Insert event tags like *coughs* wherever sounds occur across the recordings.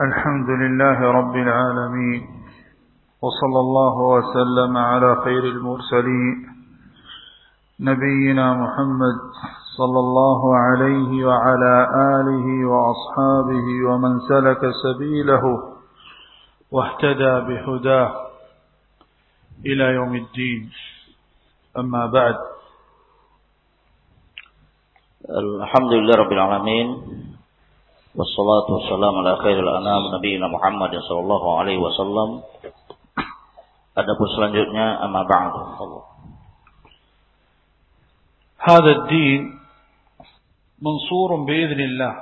الحمد لله رب العالمين وصلى الله وسلم على خير المرسلين نبينا محمد صلى الله عليه وعلى آله وأصحابه ومن سلك سبيله واهتدى بهداه إلى يوم الدين. أما بعد الحمد لله رب العالمين. والصلاة والسلام على خير الأنام نبينا محمد صلى الله عليه wasallam Adapun selanjutnya amma ba'd هذا الدين منصور بإذن الله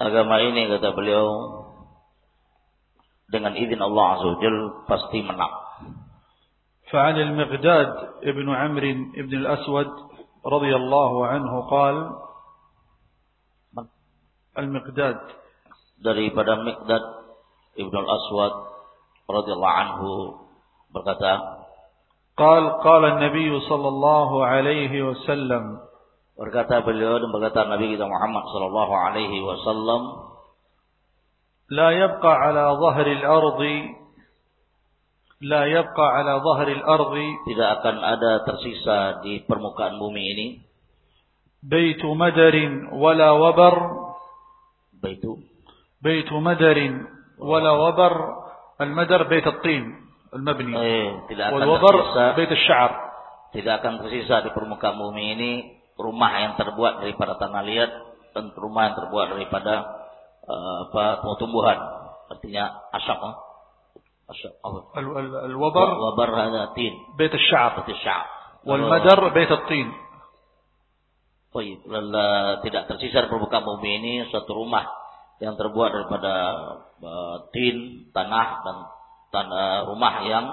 Agama ini kata beliau dengan izin Allah Azza wa Jal pasti menang. فعن المقداد ابن عمرو ابن الأسود رضي الله عنه قال Al-Miqdad. Daripada Miqdad Ibnu Al-Aswad radhiyallahu anhu berkata Qal qala Nabi sallallahu alaihi wasallam. berkata beliau dan berkata Nabi kita Muhammad sallallahu alaihi wasallam la yabqa ala dhahri al-ardi la yabqa ala dhahri tidak akan ada tersisa di permukaan bumi ini. Baitu madarin wala wabar. Baitu بيت مدر ولا وبر المدر بيت الطين المبني eh, tidak والوبر tersisa بيت الشعر tidak akan tersisa di permukaan bumi ini rumah yang terbuat daripada tanah liat dan rumah yang terbuat daripada eh, apa tumbuhan artinya asap eh? asap apa ال- ال- الوبر wabar hada tin بيت الشعر seperti sya'ab والمدر بيت الطين Tidak tersisa permukaan bumi ini suatu rumah yang terbuat daripada eh, tin, tanah dan tanah eh, rumah yang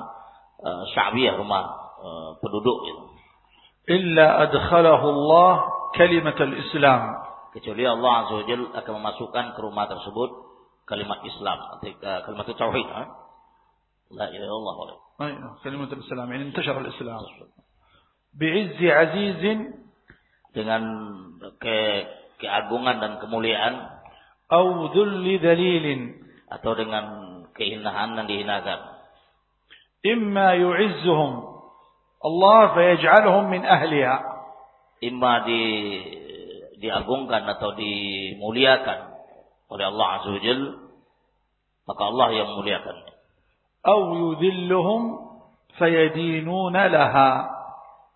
eh, uh, sya'biyah, rumah penduduk itu. Illa adkhalahu Allah kalimat al-Islam. Kecuali Allah Azza wa Jalla akan memasukkan ke rumah tersebut kalimat Islam, kalimat tauhid. La ilaha illallah. Kalimat al-Islam, ini menyebar al-Islam. Bi'izzi azizin dengan ke keagungan dan kemuliaan. Dalilin. Atau dengan kehinaan dan dihinakan. Imma yu'izzuhum. Allah fayaj'alhum min ahliha. Imma di diagungkan atau dimuliakan oleh Allah azza wajal maka Allah yang muliakan au yudhilluhum fayadinuna laha.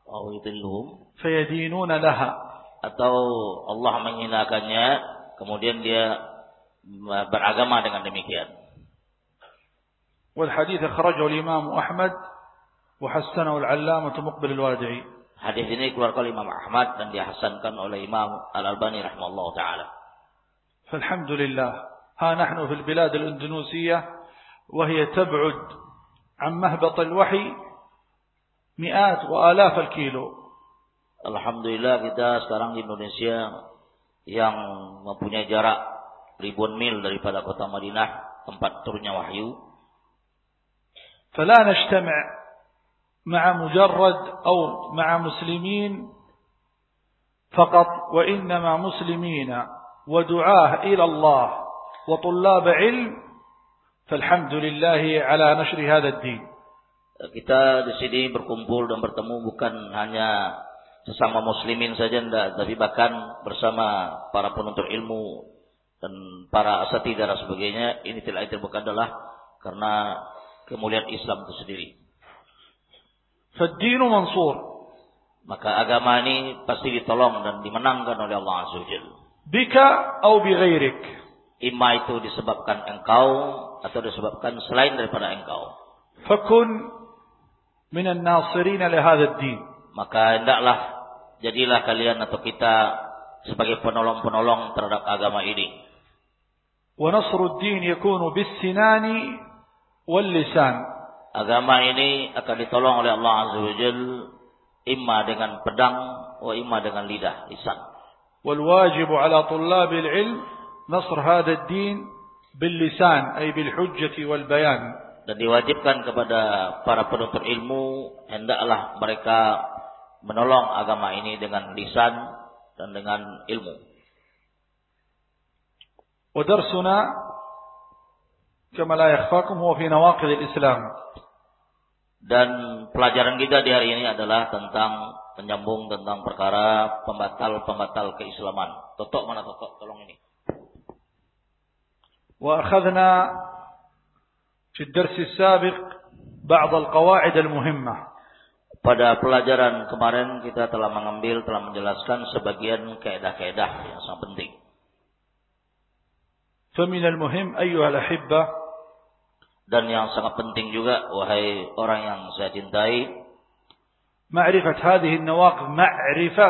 Au yudhilluhum فيدينون لها atau Allah menghinakannya, kemudian dia beragama dengan demikian. والحديث أخرجه الإمام أحمد وحسنه العلامة مقبل الوادعي Hadis ini keluarkan oleh Imam Ahmad dan dihasankan oleh Imam Al-Albani rahimahullah taala. فالحمد لله ها نحن في البلاد الأندونيسية وهي تبعد عن مهبط الوحي مئات وآلاف الكيلو Alhamdulillah kita sekarang di Indonesia yang mempunyai jarak ribuan mil daripada kota Madinah tempat turunnya wahyu فلا نجتمع مع مجرد أو مع مسلمين فقط وإنما مسلمين ودعاه إلى الله وطلاب علم فالحمد لله على نشر هذا الدين kita di sini berkumpul dan bertemu bukan hanya sesama muslimin saja enggak, tapi bahkan bersama para penuntut ilmu dan para asatidah dan sebagainya, ini tidak lain bukan adalah karena kemuliaan Islam itu sendiri. Fadinu mansur. Maka agama ini pasti ditolong dan dimenangkan oleh Allah Azza wa Bika au bi ghairik. Ima itu disebabkan engkau atau disebabkan selain daripada engkau. Fakun minan nasirin li hadzal maka hendaklah jadilah kalian atau kita sebagai penolong-penolong terhadap agama ini. Wa nasruddin yakunu bis-sinani wal-lisan. Agama ini akan ditolong oleh Allah Azza wa Jal imma dengan pedang wa imma dengan lidah, lisan. Wal wajib ala thullabil ilm nasr hadha ad-din bil lisan ay bil hujjati wal bayan. Dan diwajibkan kepada para penuntut ilmu hendaklah mereka menolong agama ini dengan lisan dan dengan ilmu. ودرسنا كما لا يخفاكم هو في نواقض الإسلام Dan pelajaran kita di hari ini adalah tentang menyambung tentang perkara pembatal-pembatal keislaman. Totok mana totok? Tolong ini. وأخذنا في الدرس السابق بعض القواعد المهمة Pada pelajaran kemarin kita telah mengambil, telah menjelaskan sebagian keedah-keedah yang sangat penting. فمن المهم أيها الأحبة Dan yang sangat penting juga, wahai orang yang saya cintai, معرفة هذه النواقض معرفة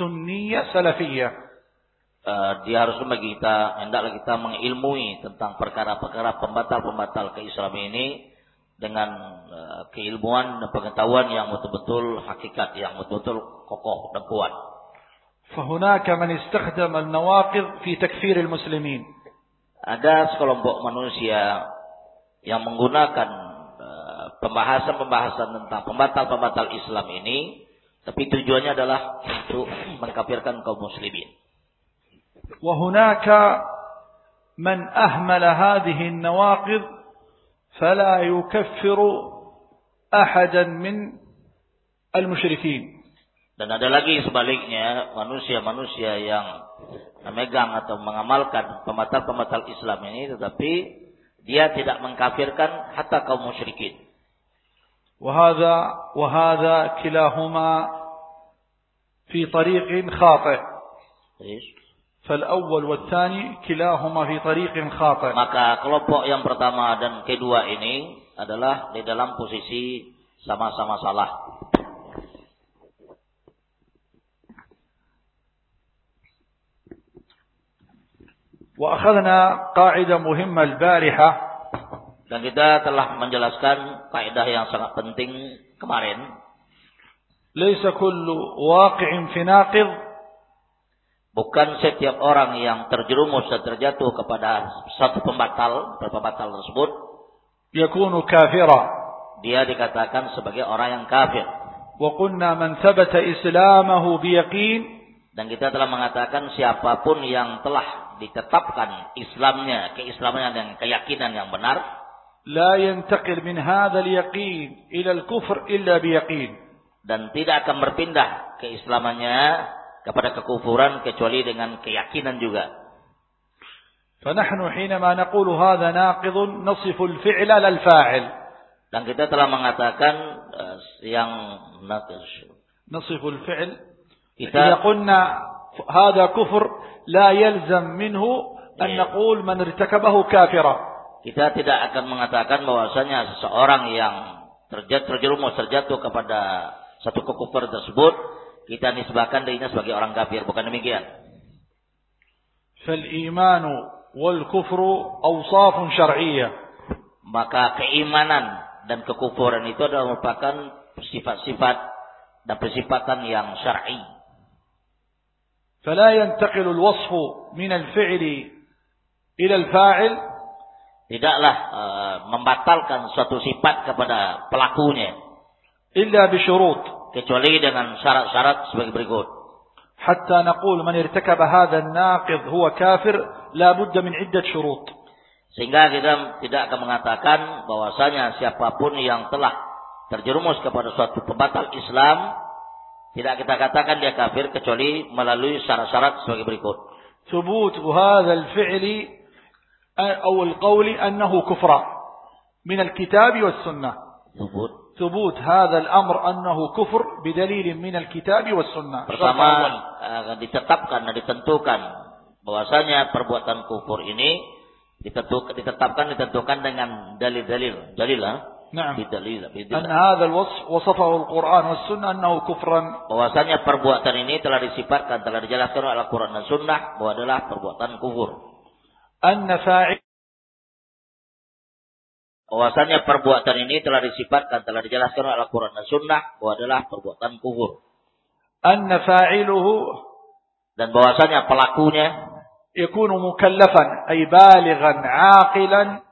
سنية سلفية eh, dia harus bagi kita, hendaklah kita mengilmui tentang perkara-perkara pembatal-pembatal keislaman ini dengan eh, keilmuan dan pengetahuan yang betul-betul hakikat, yang betul-betul kokoh dan kuat. فهناك من استخدم النواقض في تكفير المسلمين Ada sekelompok manusia yang menggunakan eh, pembahasan-pembahasan tentang pembatal-pembatal Islam ini, tapi tujuannya adalah untuk mengkafirkan kaum muslimin. وهناك من أهمل هذه النواقض فلا يكفر أحدا من المشركين Dan ada lagi sebaliknya manusia-manusia yang memegang atau mengamalkan pembatal-pembatal Islam ini tetapi dia tidak mengkafirkan hatta kaum musyrikin. وهذا وهذا كلاهما في طريق خاطئ فالأول والثاني كلاهما في طريق خاطئ Maka kelompok yang pertama dan kedua ini adalah di dalam posisi sama-sama salah. وأخذنا قاعدة مهمة البارحة Dan kita telah menjelaskan kaidah yang sangat penting kemarin. ليس كل واقع في ناقض Bukan setiap orang yang terjerumus dan terjatuh kepada satu pembatal, pembatal tersebut yakunu kafira. Dia dikatakan sebagai orang yang kafir. Wa islamahu biyaqin dan kita telah mengatakan siapa pun yang telah ditetapkan Islamnya, keislamannya, dan keyakinan yang benar, la yantaqil min hadzal yaqin ila al-kufr illa. Dan tidak akan berpindah keislamannya kepada kekufuran kecuali dengan keyakinan juga. فنحن حينما نقول هذا ناقض نصف الفعل لا الفاعل Dan kita telah mengatakan eh, yang نصف الفعل إذا kita قلنا هذا كفر لا يلزم منه أن إيه. نقول من ارتكبه كافرا kita tidak akan mengatakan bahwasanya seseorang yang terjatuh terjerumus terjatuh kepada satu kekufuran tersebut kita nisbahkan dirinya sebagai orang kafir bukan demikian. فالإيمان والكفر أوصاف شرعية Maka keimanan dan kekufuran itu adalah merupakan sifat-sifat dan persifatan yang syar'i. فلا ينتقل الوصف من الفعل إلى الفاعل Tidaklah eh, membatalkan suatu sifat kepada pelakunya إلا بشروط kecuali dengan syarat-syarat sebagai berikut. حتى نقول من ارتكب هذا الناقض هو كافر لا بد من عدة شروط Sehingga kita tidak akan mengatakan bahwasanya siapapun yang telah terjerumus kepada suatu pembatal Islam tidak kita katakan dia kafir kecuali melalui syarat-syarat sebagai berikut. ثبوت هذا الفعل أو القول أنه كفر من الكتاب والسنة Sebut. ثبوت هذا الأمر أنه كفر بدليل من الكتاب والسنة الشرط Pertama الأول. eh, ditetapkan dan ditentukan bahwasanya perbuatan kufur ini ditentukan ditetapkan ditentukan dengan dalil-dalil. Dalil ah? نعم Bidalil, أن bidalil. هذا الوصف وصفه القرآن والسنة أنه كفرا bahwasanya perbuatan ini telah disifatkan, telah dijelaskan oleh Al-Quran dan Sunnah bahwa adalah perbuatan kufur. أن فاعل bahwasanya perbuatan ini telah disifatkan, telah dijelaskan oleh Al-Quran dan Sunnah bahwa adalah perbuatan kufur. Anna fa'iluhu dan bahwasanya pelakunya yakunu mukallafan ay balighan aqilan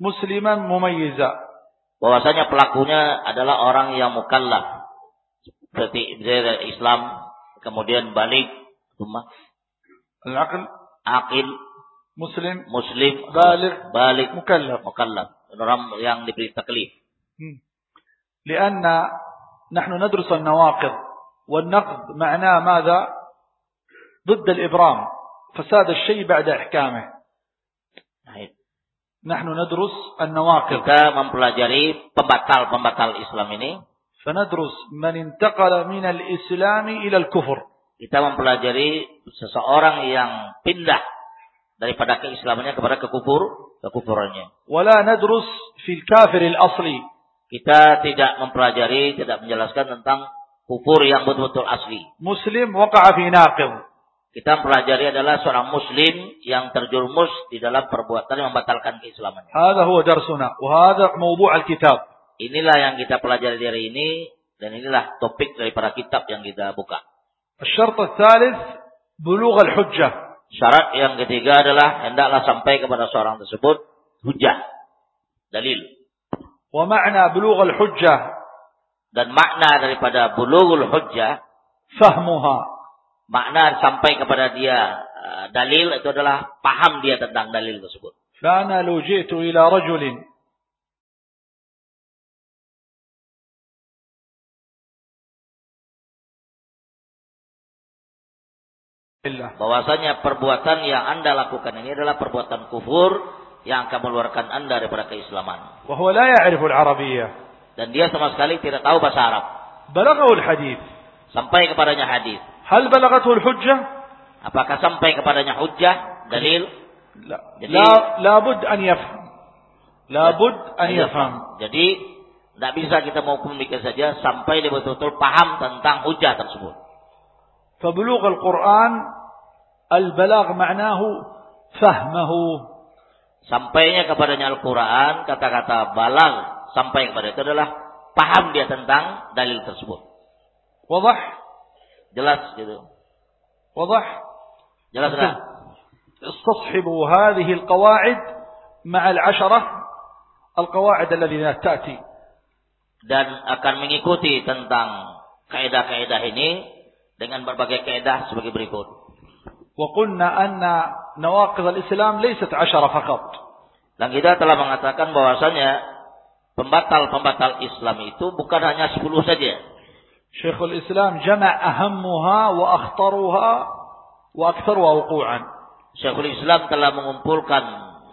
musliman mumayyiza. bahwasanya pelakunya adalah orang yang mukallaf. Seperti Islam kemudian balik rumah al-aql aqil muslim muslim balik mukallaf. Mukallaf. Orang yang diberi taklif. لأن نحن ندرس النواقض والنقض معناه ماذا ضد الإبرام. فساد الشيء بعد إحكامه. نحن ندرس النواقض. Kita mempelajari pembatal-pembatal Islam ini. فندرس من انتقل من الإسلام إلى الكفر. Kita mempelajari seseorang yang pindah daripada keislamannya kepada kekufur kekufurannya. Wala nadrus fil kafir asli. Kita tidak mempelajari, tidak menjelaskan tentang kufur yang betul-betul asli. Muslim waqa'a fi naqib. Kita mempelajari adalah seorang muslim yang terjerumus di dalam perbuatan yang membatalkan keislaman. Hadha huwa darsuna wa hadha mawdu' al-kitab. Inilah yang kita pelajari dari ini dan inilah topik daripada kitab yang kita buka. Syarat ketiga, bulugh al-hujjah. Syarat yang ketiga adalah hendaklah sampai kepada seorang tersebut hujah, dalil. Wa ma'na bulughul hujjah dan makna daripada bulughul hujjah fahmuha. Makna sampai kepada dia eh, dalil itu adalah paham dia tentang dalil tersebut. Fa'ana law ila rajulin bahwasanya perbuatan yang Anda lakukan ini adalah perbuatan kufur yang akan mengeluarkan Anda daripada keislaman. Dan dia sama sekali tidak tahu bahasa Arab. Hadis Sampai kepadanya hadis. Hal hujjah Apakah sampai kepadanya hujjah, dalil? Jadi, la, labud an yafham. Labud an yafham. Jadi, tidak bisa kita menghukum demikian saja sampai dia betul-betul paham tentang hujah tersebut. فبلوغ القرآن البلاغ معناه فهمه Sampainya kepadanya Al-Quran, kata-kata balang sampai kepada itu adalah paham dia tentang dalil tersebut. وضح Jelas gitu. وضح Jelas kan? استصحبوا هذه القواعد مع العشرة القواعد الذي تأتي Dan akan mengikuti tentang kaidah-kaidah ini dengan berbagai kaidah sebagai berikut. وقلنا أن نواقض الإسلام ليست عشرة فقط Dan kita telah mengatakan bahwasanya pembatal-pembatal Islam itu bukan hanya 10 saja. شيخ الإسلام جمع أهمها وأخطرها وأكثرها وقوعا Syekhul Islam telah mengumpulkan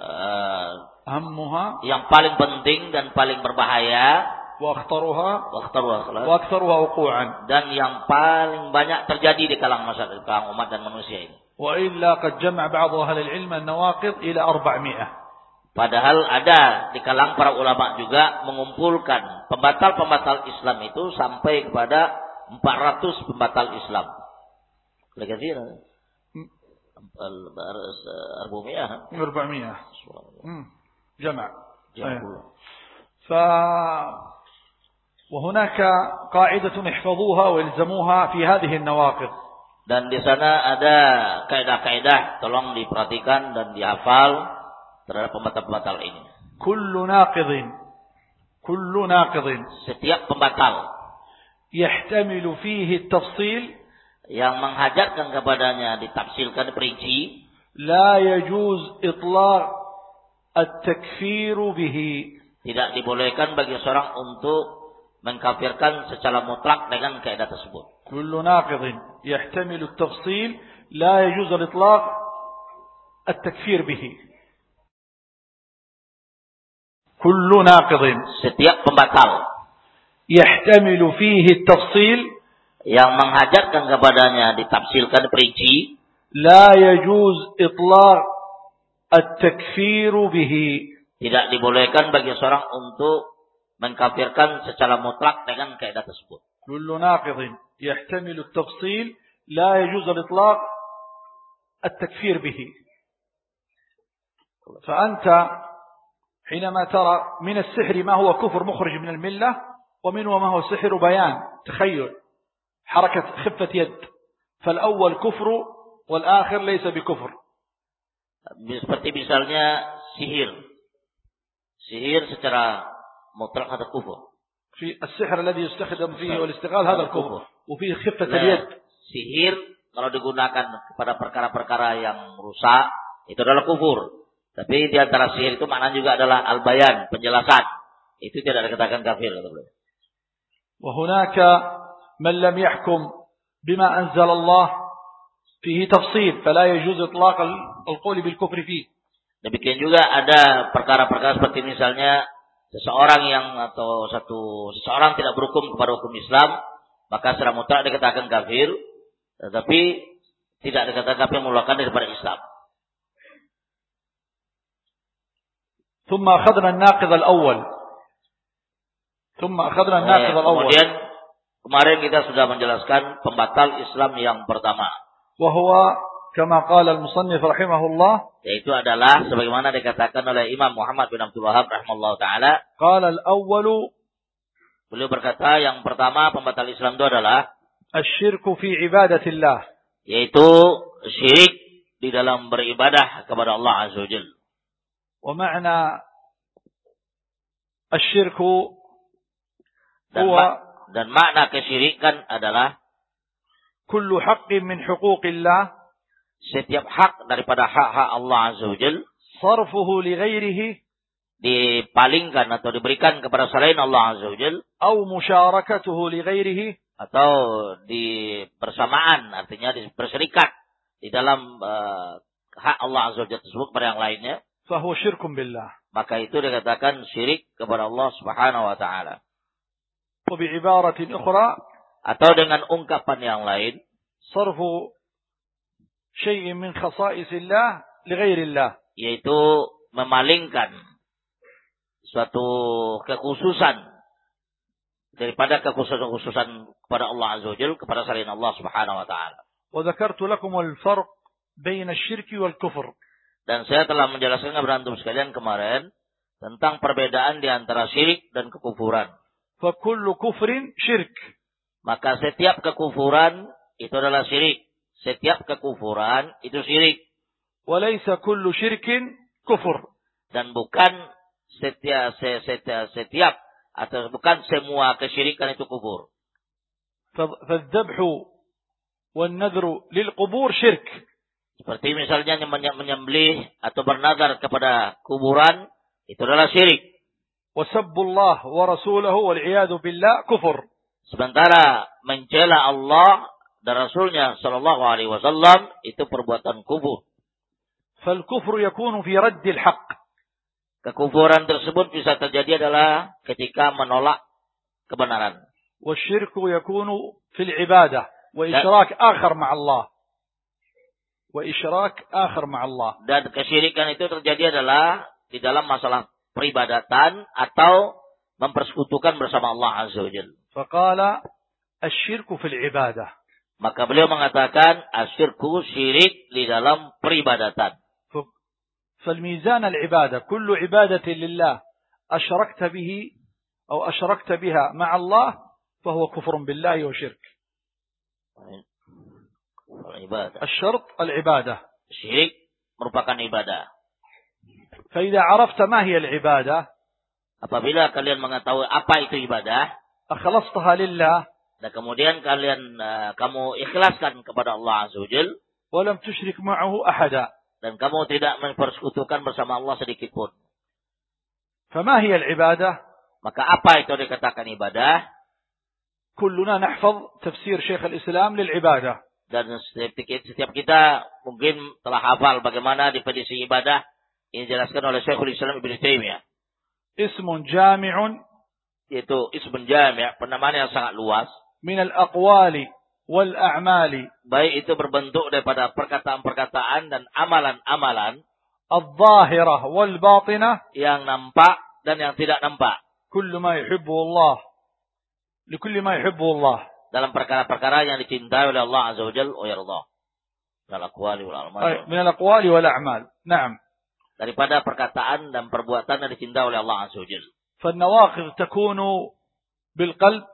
eh, أهمها yang paling penting dan paling berbahaya Waktaruha, waktaruha واكثرها وقوعا dan yang paling banyak terjadi di kalangan masyarakat kalangan umat dan manusia ini. Wa illa qad jama' ba'd ahli ilm an-nawaqid ila 400 padahal ada di kalangan para ulama juga mengumpulkan pembatal-pembatal Islam itu sampai kepada 400 pembatal Islam. Lekathir al-baras 400 400 jama' jama' وهناك قاعدة احفظوها والزموها في هذه النواقض Dan di sana ada kaidah-kaidah tolong diperhatikan dan dihafal terhadap pembatal-pembatal ini. كل ناقض كل ناقض Setiap pembatal يحتمل فيه التفصيل yang menghajatkan kepadanya ditafsirkan perinci لا يجوز إطلاق التكفير به tidak dibolehkan bagi seorang untuk mengkafirkan secara mutlak dengan kaidah tersebut. Kullu naqidin yahtamilu at-tafsil la yajuz al-itlaq at-takfir bihi. Kullu naqidin setiap pembatal yahtamilu fihi at-tafsil yang menghajarkan kepadanya ditafsirkan perinci la yajuz itlaq at-takfir bihi tidak dibolehkan bagi seorang untuk mengkafirkan secara mutlak dengan kaidah tersebut. كل ناقض يحتمل التفصيل لا يجوز الإطلاق التكفير به فأنت حينما ترى من السحر ما هو كفر مخرج من الملة ومن ما هو سحر بيان تخيل حركة خفة يد فالأول كفر والآخر ليس بكفر Seperti misalnya sihir. Sihir secara mutlak atau kufur. في السحر الذي يستخدم فيه والاستغلال هذا الكفر وفيه خفة Nah, اليد sihir kalau digunakan kepada perkara-perkara yang rusak itu adalah kufur. Tapi di antara sihir itu makna juga adalah al-bayan, penjelasan. Itu tidak dikatakan kafir. وهناك من لم يحكم بما أنزل الله فيه تفصيل فلا يجوز إطلاق القول بالكفر فيه Demikian juga ada perkara-perkara seperti misalnya seseorang yang atau satu seseorang tidak berhukum kepada hukum Islam, maka secara mutlak dikatakan kafir, tetapi tidak dikatakan kafir mengeluarkan daripada Islam. ثم أخذنا الناقض الأول ثم أخذنا الناقض الأول Kemudian kemarin kita sudah menjelaskan pembatal Islam yang pertama. وهو Kama qala al-musannif rahimahullah yaitu adalah sebagaimana dikatakan oleh Imam Muhammad bin Abdul Wahab rahimallahu taala. qala al-awwalu beliau berkata yang pertama pembatal Islam itu adalah asyirku fi ibadatillah. Yaitu syirik di dalam beribadah kepada Allah azza wajal wa ma'na asyirku dan, huwa, ma dan makna kesyirikan adalah kullu haqqin min huquqillah setiap hak daripada hak-hak Allah Azza wa Jal sarfuhu li ghairihi. dipalingkan atau diberikan kepada selain Allah Azza wa Jal. Atau musyarakatuhu li ghairihi. Atau di persamaan artinya berserikat di dalam uh, hak Allah Azza wa Jal tersebut kepada yang lainnya. Fahu syirkum billah. Maka itu dikatakan syirik kepada Allah Subhanahu wa taala. Atau dengan ungkapan yang lain. Sarfu شيء من خصائص الله لغير الله yaitu memalingkan suatu kekhususan daripada kekhususan-kekhususan kepada Allah Azza wa Jalla kepada selain Allah Subhanahu wa taala وذكرت لكم الفرق بين الشرك والكفر Dan saya telah menjelaskan kepada antum sekalian kemarin tentang perbedaan di antara syirik dan kekufuran. فكل كفر شرك Maka setiap kekufuran itu adalah syirik. Setiap kekufuran itu syirik. Walaysa kullu syirkin kufur. Dan bukan setiap, setiap, setiap atau bukan semua kesyirikan itu kufur. Fadzabhu wal nadru lil qubur syirk. Seperti misalnya menyembelih atau bernazar kepada kuburan itu adalah syirik. Wasabbullah wa rasulahu wal iyadu billah kufur. Sementara mencela Allah dan Rasulnya Shallallahu Alaihi Wasallam itu perbuatan kubur. Fal-kufru yakunu fi raddil haqq. Kekufuran tersebut bisa terjadi adalah ketika menolak kebenaran. Wasyirku yakunu fil ibadah wa isyrak akhar ma'allah. Wa isyrak akhar ma'allah. Dan kesyirikan itu terjadi adalah di dalam masalah peribadatan atau mempersekutukan bersama Allah Azza wa Jalla. Faqala asyirku fil ibadah. Maka beliau mengatakan asyirku syirik di dalam peribadatan. ف- فالميزان العبادة كل عبادة لله أشركت به أو أشركت بها مع الله فهو كفر بالله وشرك Ibadah. الشرط العبادة Syirik merupakan ibadah. فإذا عرفت ما هي العبادة Apabila kalian mengetahui apa itu ibadah, أخلصتها لله dan kemudian kalian uh, kamu ikhlaskan kepada Allah Azza Wajal. Walam tusyrik ma'ahu ahada. Dan kamu tidak mempersekutukan bersama Allah sedikit pun. Fama hiya al-ibadah? Maka apa itu dikatakan ibadah? Kulluna nahfaz tafsir Syekh al-Islam lil ibadah. Dan setiap, setiap kita mungkin telah hafal bagaimana definisi ibadah yang dijelaskan oleh Syekhul Islam Ibn Taimiyah. Ismun jami'un yaitu ismun jami' penamaan yang sangat luas من الأقوال والأعمال Baik itu berbentuk daripada perkataan-perkataan dan amalan-amalan الظاهرة والباطنة yang nampak dan yang tidak nampak. كل ما يحبه الله لكل ما يحبه الله dalam perkara-perkara yang dicintai oleh Allah Azza wa Jalla wa yardah. Dalam aqwali wal أي a'mal. من الأقوال والأعمال نعم Daripada perkataan dan perbuatan yang dicintai oleh Allah Azza wa Jalla. فالنواقض تكون بالقلب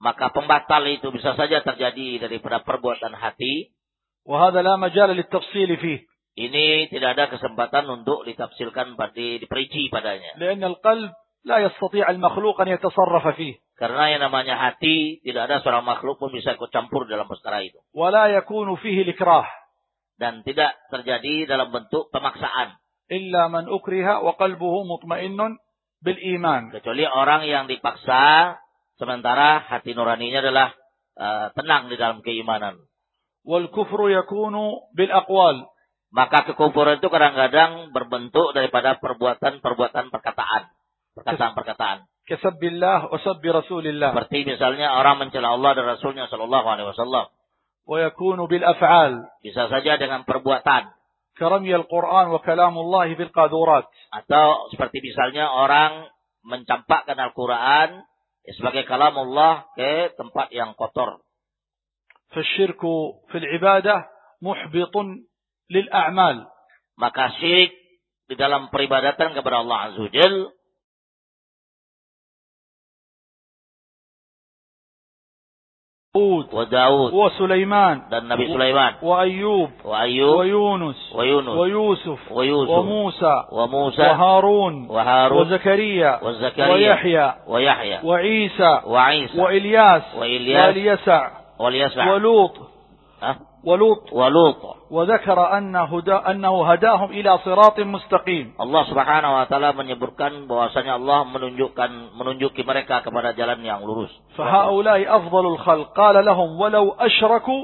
Maka pembatal itu bisa saja terjadi daripada perbuatan hati. وهذا لا مجال للتفصيل فيه Ini tidak ada kesempatan untuk ditafsirkan pada diperinci padanya. لأن القلب لا يستطيع المخلوق أن يتصرف فيه Karena yang namanya hati tidak ada seorang makhluk pun bisa ikut campur dalam perkara itu. ولا يكون فيه الإكراه dan tidak terjadi dalam bentuk pemaksaan. إلا من أكره وقلبه مطمئن بالإيمان Kecuali orang yang dipaksa Sementara hati nuraninya adalah uh, tenang di dalam keimanan. Wal kufru yakunu bil aqwal. Maka kekufuran itu kadang-kadang berbentuk daripada perbuatan-perbuatan perkataan. Perkataan-perkataan. Kesabillah wa sabbi Rasulillah. Seperti misalnya orang mencela Allah dan Rasulnya Shallallahu Alaihi Wasallam. Wa yakunu bil af'al. Bisa saja dengan perbuatan. Karami al-Quran wa kalamullah bil qadurat. Atau seperti misalnya orang mencampakkan Al-Quran sebagai kalam Allah ke tempat yang kotor. فالشرك في العبادة محبط للأعمال Maka syirik di dalam peribadatan kepada Allah Azza wa داود وداود. وسليمان النبي سليمان. وأيوب وأيوب ويونس ويونس ويوسف ويوسف وموسى وموسى وهارون وهارون وزكريا وزكريا ويحيى ويحيى وعيسى وعيسى وإلياس وإلياس واليسع واليسع ولوط أه؟ ولوط wa Lut. وذكر أن هدا أنه هداهم إلى صراط مستقيم Allah Subhanahu wa taala menyebutkan bahwasanya Allah menunjukkan menunjuki mereka kepada jalan yang lurus. فهؤلاء أفضل الخلق قال لهم ولو أشركوا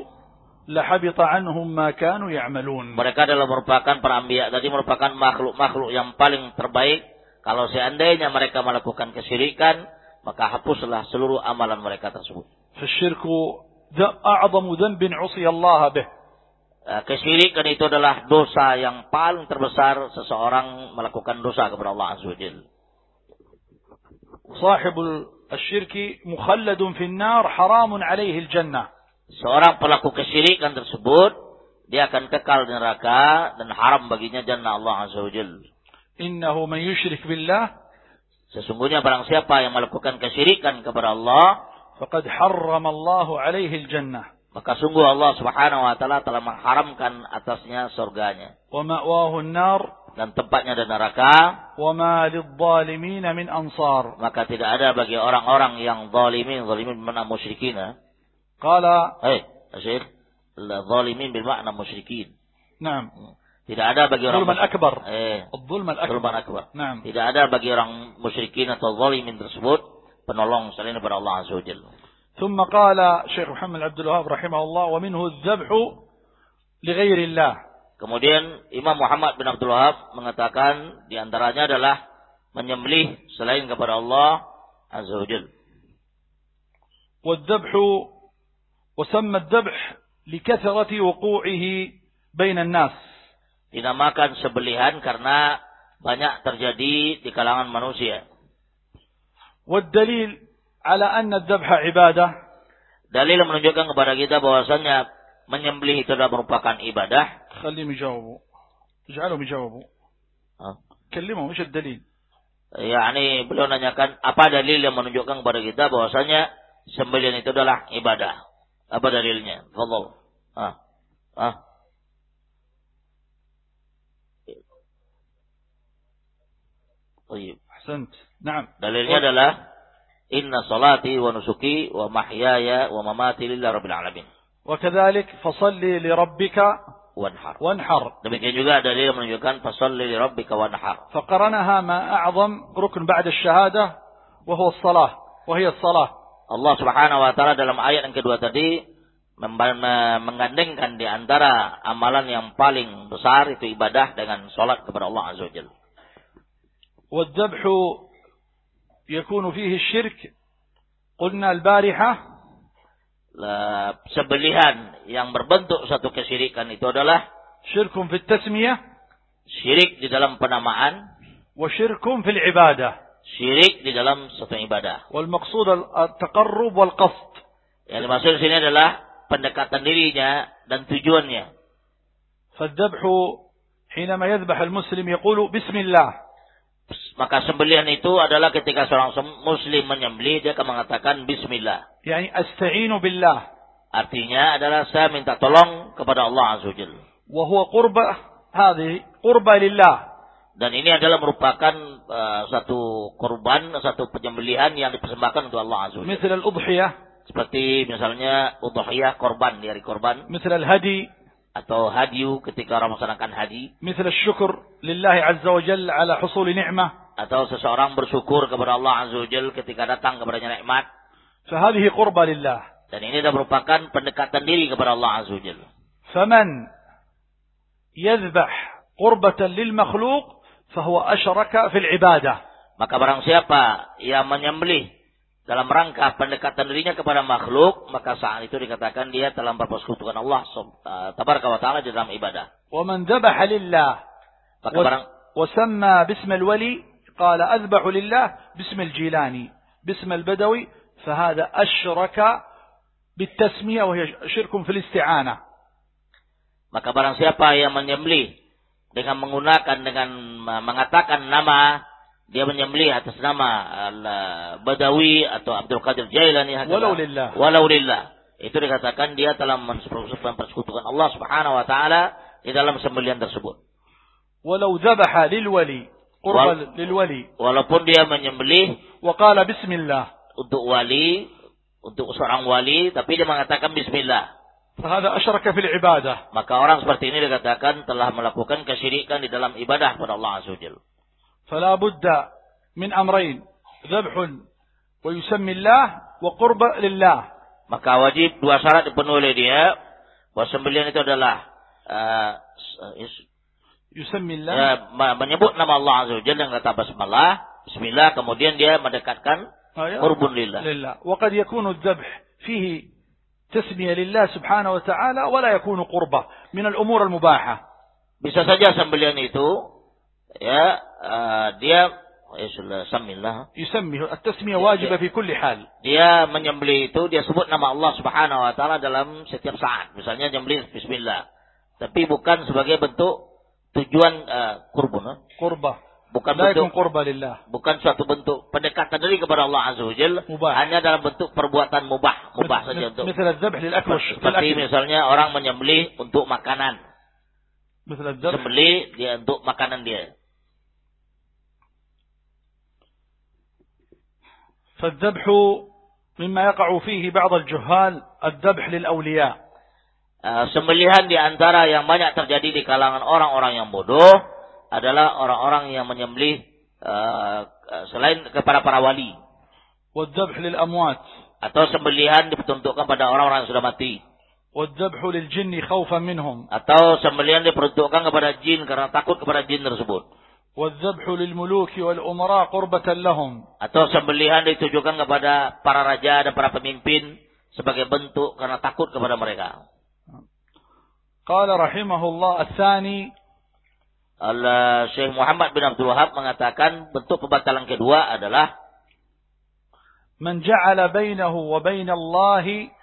لحبط عنهم ما كانوا يعملون Mereka adalah merupakan para anbiya tadi merupakan makhluk-makhluk yang paling terbaik. Kalau seandainya mereka melakukan kesyirikan, maka hapuslah seluruh amalan mereka tersebut. فالشرك a'zamu dhanbin 'usiya Allah bih. Kesyirikan itu adalah dosa yang paling terbesar seseorang melakukan dosa kepada Allah Azza wa صاحب الشرك مخلد في النار حرام alaihi jannah. Seorang pelaku kesyirikan tersebut dia akan kekal di neraka dan haram baginya jannah Allah Azza wa Innahu man yushrik billah Sesungguhnya barang siapa yang melakukan kesyirikan kepada Allah, faqad harrama Allahu alaihi al-jannah. Maka sungguh Allah Subhanahu wa taala telah mengharamkan atasnya surganya. Wa ma'wahu an-nar dan tempatnya neraka. Wa ma lidh-dhalimin min ansar. Maka tidak ada bagi orang-orang yang zalimin, zalimin bermakna musyrikin. Qala Eh, Syekh, zalimin bermakna musyrikin. Naam. Tidak ada bagi orang Zulman akbar. Eh. Zulman akbar. Zulman akbar. Naam. Tidak ada bagi orang musyrikin atau zalimin tersebut penolong selain daripada Allah Azza wa Jalla. ثم قال شيخ محمد عبد الوهاب رحمه الله ومنه الذبح لغير الله Kemudian Imam Muhammad bin Abdul Wahab mengatakan di antaranya adalah menyembelih selain kepada Allah Azza wa Jalla. والذبح وسمى الذبح لكثرة وقوعه بين الناس Dinamakan sebelihan karena banyak terjadi di kalangan manusia. والدليل على أن الذبح عبادة Dalil yang menunjukkan kepada kita bahwasanya menyembelih itu adalah merupakan ibadah. خليهم يجاوبوا اجعلهم يجاوبوا Hah? كلمهم ايش الدليل yakni beliau nanyakan apa dalil yang menunjukkan kepada kita bahwasanya sembelihan itu adalah ibadah. Apa dalilnya? Fadhal. Ah. Ah. Baik. أحسنت نعم Dalilnya adalah inna salati wa nusuki wa mahyaya wa mamati lillahi rabbil alamin. وكذلك فصل لربك Wanhar. وانحر Demikian juga dalil yang menunjukkan fasalli li rabbika wanhar. فقرنها ما أعظم ركن بعد الشهادة وهو الصلاة وهي الصلاة Allah Subhanahu wa taala dalam ayat yang kedua tadi memba- me- menggandengkan di antara amalan yang paling besar itu ibadah dengan salat kepada Allah Azza wa Jalla. والذبح يكون فيه الشرك قلنا البارحة La- Sebelihan yang berbentuk satu kesyirikan itu adalah شرك في التسمية syirik di dalam penamaan, وشرك في العبادة syirik di dalam satu ibadah. والمقصود التقرب والقصد Yang dimaksud di sini adalah pendekatan dirinya dan tujuannya. فالذبح حينما يذبح المسلم يقول بسم الله Maka sembelian itu adalah ketika seorang muslim menyembelih dia akan mengatakan bismillah. Yani astainu billah. Artinya adalah saya minta tolong kepada Allah Azza Jalla. Wa huwa qurba hadhi qurba lillah. Dan ini adalah merupakan uh, satu korban, satu penyembelihan yang dipersembahkan untuk Allah Azza Jalla. Misal al-udhiyah. Seperti misalnya udhiyah korban dari korban. Misalnya al-hadi atau hadiu ketika orang melaksanakan haji. Misal syukur lillahi azza wa jalla ala husuli ni'mah. Atau seseorang bersyukur kepada Allah azza wa jalla ketika datang kepadanya nikmat. Fahadihi qurba lillah. Dan ini adalah merupakan pendekatan diri kepada Allah azza wa jalla. Faman yadhbah qurbatan lil makhluq fahuwa asyraka fil ibadah. Maka barang siapa yang menyembelih dalam rangka pendekatan dirinya kepada makhluk, maka saat itu dikatakan dia telah mempersekutukan Allah sub- uh, tabaraka wa taala di dalam ibadah. ومن ذبح لله Maka وس- barang وسمى باسم الولي قال أذبح لله باسم الجيلاني باسم البدوي فهذا أشرك بالتسمية وهي شرك في الاستعانة maka barang siapa yang menyembelih dengan menggunakan dengan uh, mengatakan nama dia menyembelih atas nama eh, Badawi atau Abdul Qadir Jailani walau lillah. Walau lillah. Itu dikatakan dia telah mempersekutukan Allah Subhanahu wa taala di dalam sembelian tersebut. Walau dzabaha lil wali qurban lil wali. walaupun dia menyembelih wa qala bismillah. untuk wali untuk seorang wali tapi dia mengatakan bismillah. Fahada asyraka fil ibadah. Maka orang seperti ini dikatakan telah melakukan kesyirikan di dalam ibadah kepada Allah Azza wa فلا بد من أمرين ذبح ويسمي الله وقرب لله maka wajib dua syarat dipenuhi oleh dia bahwa sembelihan itu adalah uh, يسمي الله ya, ma- menyebut nama Allah Azza wa Jalla dengan kata basmalah bismillah kemudian dia mendekatkan آية. qurbun lillah لله وقد يكون الذبح فيه تسمية لله سبحانه وتعالى ولا يكون قربة من الأمور المباحة bisa saja sembelihan itu ya uh, dia ya Yusammillah. Yusammih. At-tasmiyah wajib fi kulli hal. Dia menyembelih itu, dia sebut nama Allah subhanahu wa ta'ala dalam setiap saat. Misalnya nyembelih bismillah. Tapi bukan sebagai bentuk tujuan eh, uh, kurbun. Kurbah. Eh. Bukan bentuk, kurba lillah. bukan suatu bentuk pendekatan diri kepada Allah Azza wa Hanya dalam bentuk perbuatan mubah. Mubah saja untuk. Misalnya, seperti misalnya orang menyembeli untuk makanan. sembelih dia untuk makanan dia. فالذبح مما يقع فيه بعض الجهال الذبح للأولياء Uh, sembelihan di antara yang banyak terjadi di kalangan orang-orang yang bodoh adalah orang-orang yang menyembelih uh, uh, selain kepada para wali والذبح للأموات atau sembelihan diperuntukkan pada orang-orang yang sudah mati Wadzabhu lil jinni khawfan minhum. atau sembelian diperuntukkan kepada jin karena takut kepada jin tersebut Wadzabhu lil muluki wal umara qurbatan lahum. atau sembelian ditujukan kepada para raja dan para pemimpin sebagai bentuk karena takut kepada mereka qala rahimahullah ats-tsani Syekh Muhammad bin Abdul Wahab mengatakan bentuk pembatalan kedua adalah man ja'ala bainahu wa bainallahi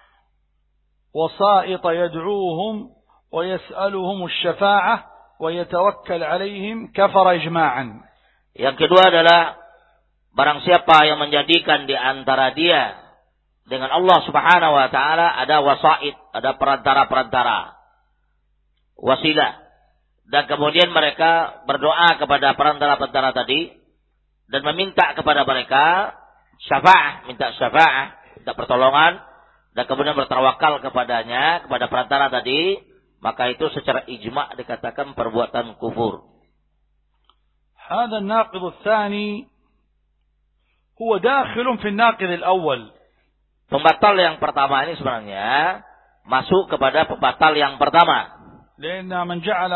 وسائط يدعوهم ويسألهم الشفاعة ويتوكل عليهم كفر إجماعا Yang kedua adalah barang siapa yang menjadikan di antara dia dengan Allah Subhanahu wa taala ada wasaid, ada perantara-perantara. Wasilah. Dan kemudian mereka berdoa kepada perantara-perantara tadi dan meminta kepada mereka syafaat, minta syafaat, minta pertolongan dan kemudian bertawakal kepadanya, kepada perantara tadi, maka itu secara ijma dikatakan perbuatan kufur. هذا الناقض الثاني هو داخل في الناقض الأول Pembatal yang pertama ini sebenarnya masuk kepada pembatal yang pertama. لأن من جعل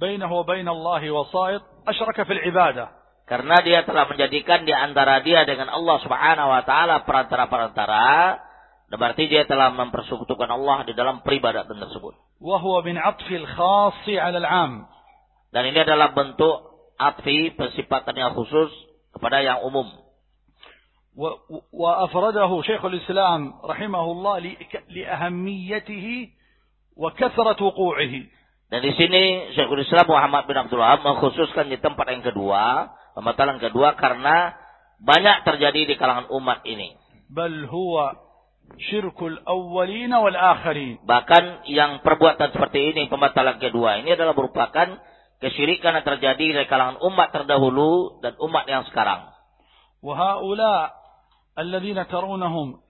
بينه وبين الله وسائط أشرك في العبادة Karena dia telah menjadikan di antara dia dengan Allah Subhanahu wa taala perantara-perantara, dan berarti dia telah mempersekutukan Allah di dalam peribadatan tersebut. وهو من عطف الخاص على العام Dan ini adalah bentuk atfi persifatan yang khusus kepada yang umum. و- وأفرده شيخ الإسلام رحمه الله لك- لأهميته وكثرة وقوعه Dan di sini Syekhul Islam Muhammad bin Abdul Wahab mengkhususkan di tempat yang kedua, pembatalan kedua karena banyak terjadi di kalangan umat ini. بل syirkul awwalina wal akhirin. Bahkan yang perbuatan seperti ini pembatalan kedua ini adalah merupakan kesyirikan yang terjadi dari kalangan umat terdahulu dan umat yang sekarang. Wa haula alladziina tarunahum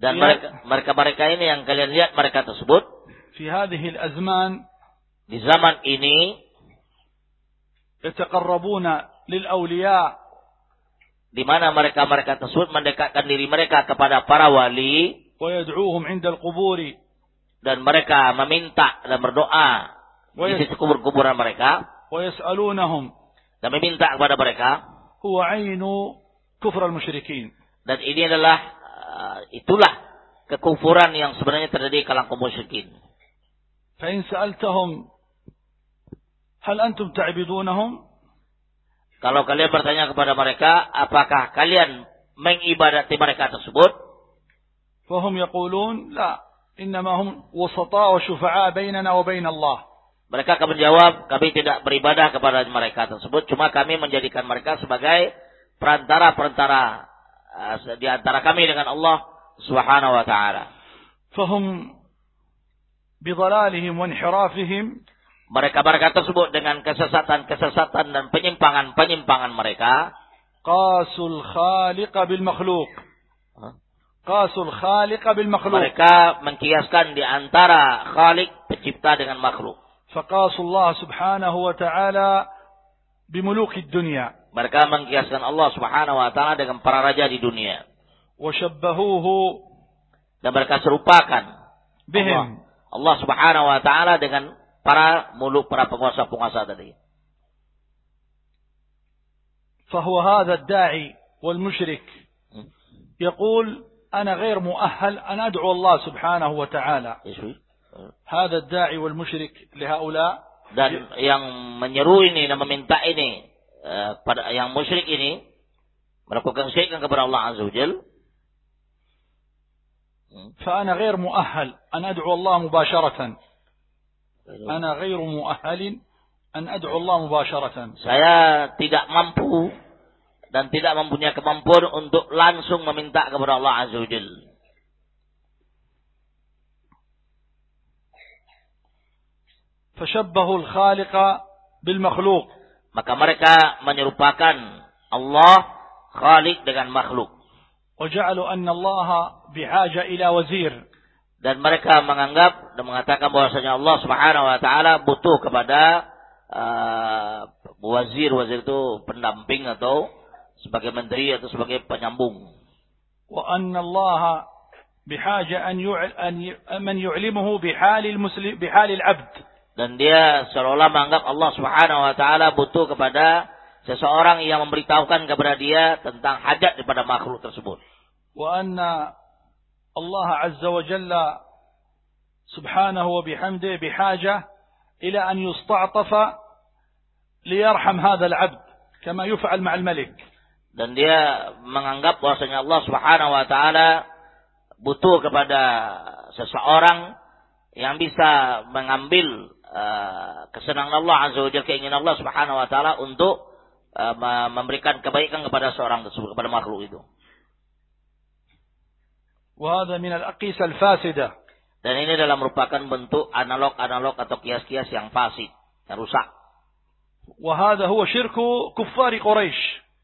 dan mereka mereka ini yang kalian lihat mereka tersebut fi hadhihi azman di zaman ini yataqarrabuna lil awliya di mana mereka-mereka tersebut mendekatkan diri mereka kepada para wali ويدعوهم عند القبور dan mereka meminta dan berdoa di ويس- sisi kubur-kuburan mereka ويسألونهم dan meminta kepada mereka هو عين كفر المشركين dan ini adalah uh, itulah kekufuran yang sebenarnya terjadi di kalangan kaum musyrikin. فإن سألتهم هل أنتم تعبدونهم Kalau kalian bertanya kepada mereka, apakah kalian mengibadati mereka tersebut? فهم يقولون لا إنما هم وسطاء وشفعاء بيننا وبين الله Mereka akan menjawab, kami tidak beribadah kepada mereka tersebut, cuma kami menjadikan mereka sebagai perantara-perantara uh, di antara kami dengan Allah Subhanahu wa taala. فهم بضلالهم وانحرافهم mereka mereka tersebut dengan kesesatan-kesesatan dan penyimpangan-penyimpangan mereka. Qasul khaliqa bil makhluk. qasul khaliqa bil makhluk. mereka mengkiaskan di antara khalik pencipta dengan makhluk. Faqasullah subhanahu wa ta'ala bimuluki dunia mereka mengkiaskan Allah subhanahu wa ta'ala dengan para raja di dunia. Wasyabbahuhu dan mereka serupakan bihim. Allah subhanahu wa ta'ala dengan para muluk para penguasa-penguasa tadi. فهو هذا الداعي والمشرك يقول أنا غير مؤهل أن أدعو الله سبحانه وتعالى هذا الداعي والمشرك لهؤلاء Dan yang menyeru ini dan meminta ini eh, pada yang musyrik ini melakukan syirik kepada Allah Azza wa Jal فأنا غير مؤهل أن أدعو الله مباشرة أنا غير مؤهل أن أدعو الله مباشرة Saya tidak mampu dan tidak mempunyai kemampuan untuk langsung meminta kepada Allah Azza wa Jal. فشبهوا الخالق بالمخلوق Maka mereka menyerupakan Allah Khalik dengan makhluk. وجعلوا أن الله بحاجة إلى وزير dan mereka menganggap dan mengatakan bahwasanya Allah Subhanahu wa taala butuh kepada uh, wazir, wazir itu pendamping atau sebagai menteri atau sebagai penyambung. Wa anna Allah bihaja an yu'limuhu bihal muslim bihal abd Dan dia seolah menganggap Allah Subhanahu wa taala butuh kepada seseorang yang memberitahukan kepada dia tentang hajat daripada makhluk tersebut. Wa anna الله عز وجل سبحانه وبحمده بحاجة إلى أن يستعطف ليرحم هذا العبد كما يفعل مع الملك Dan dia menganggap bahwasanya Allah Subhanahu wa taala butuh kepada seseorang yang bisa mengambil uh, kesenangan Allah Azza wa Jalla keinginan Allah Subhanahu wa taala untuk uh, me- memberikan kebaikan kepada seorang tersebut kepada makhluk itu. وهذا من الأقيسة الفاسدة Dan ini adalah merupakan bentuk analog-analog atau kias-kias yang fasid, yang rusak. وهذا هو شرك كفار قريش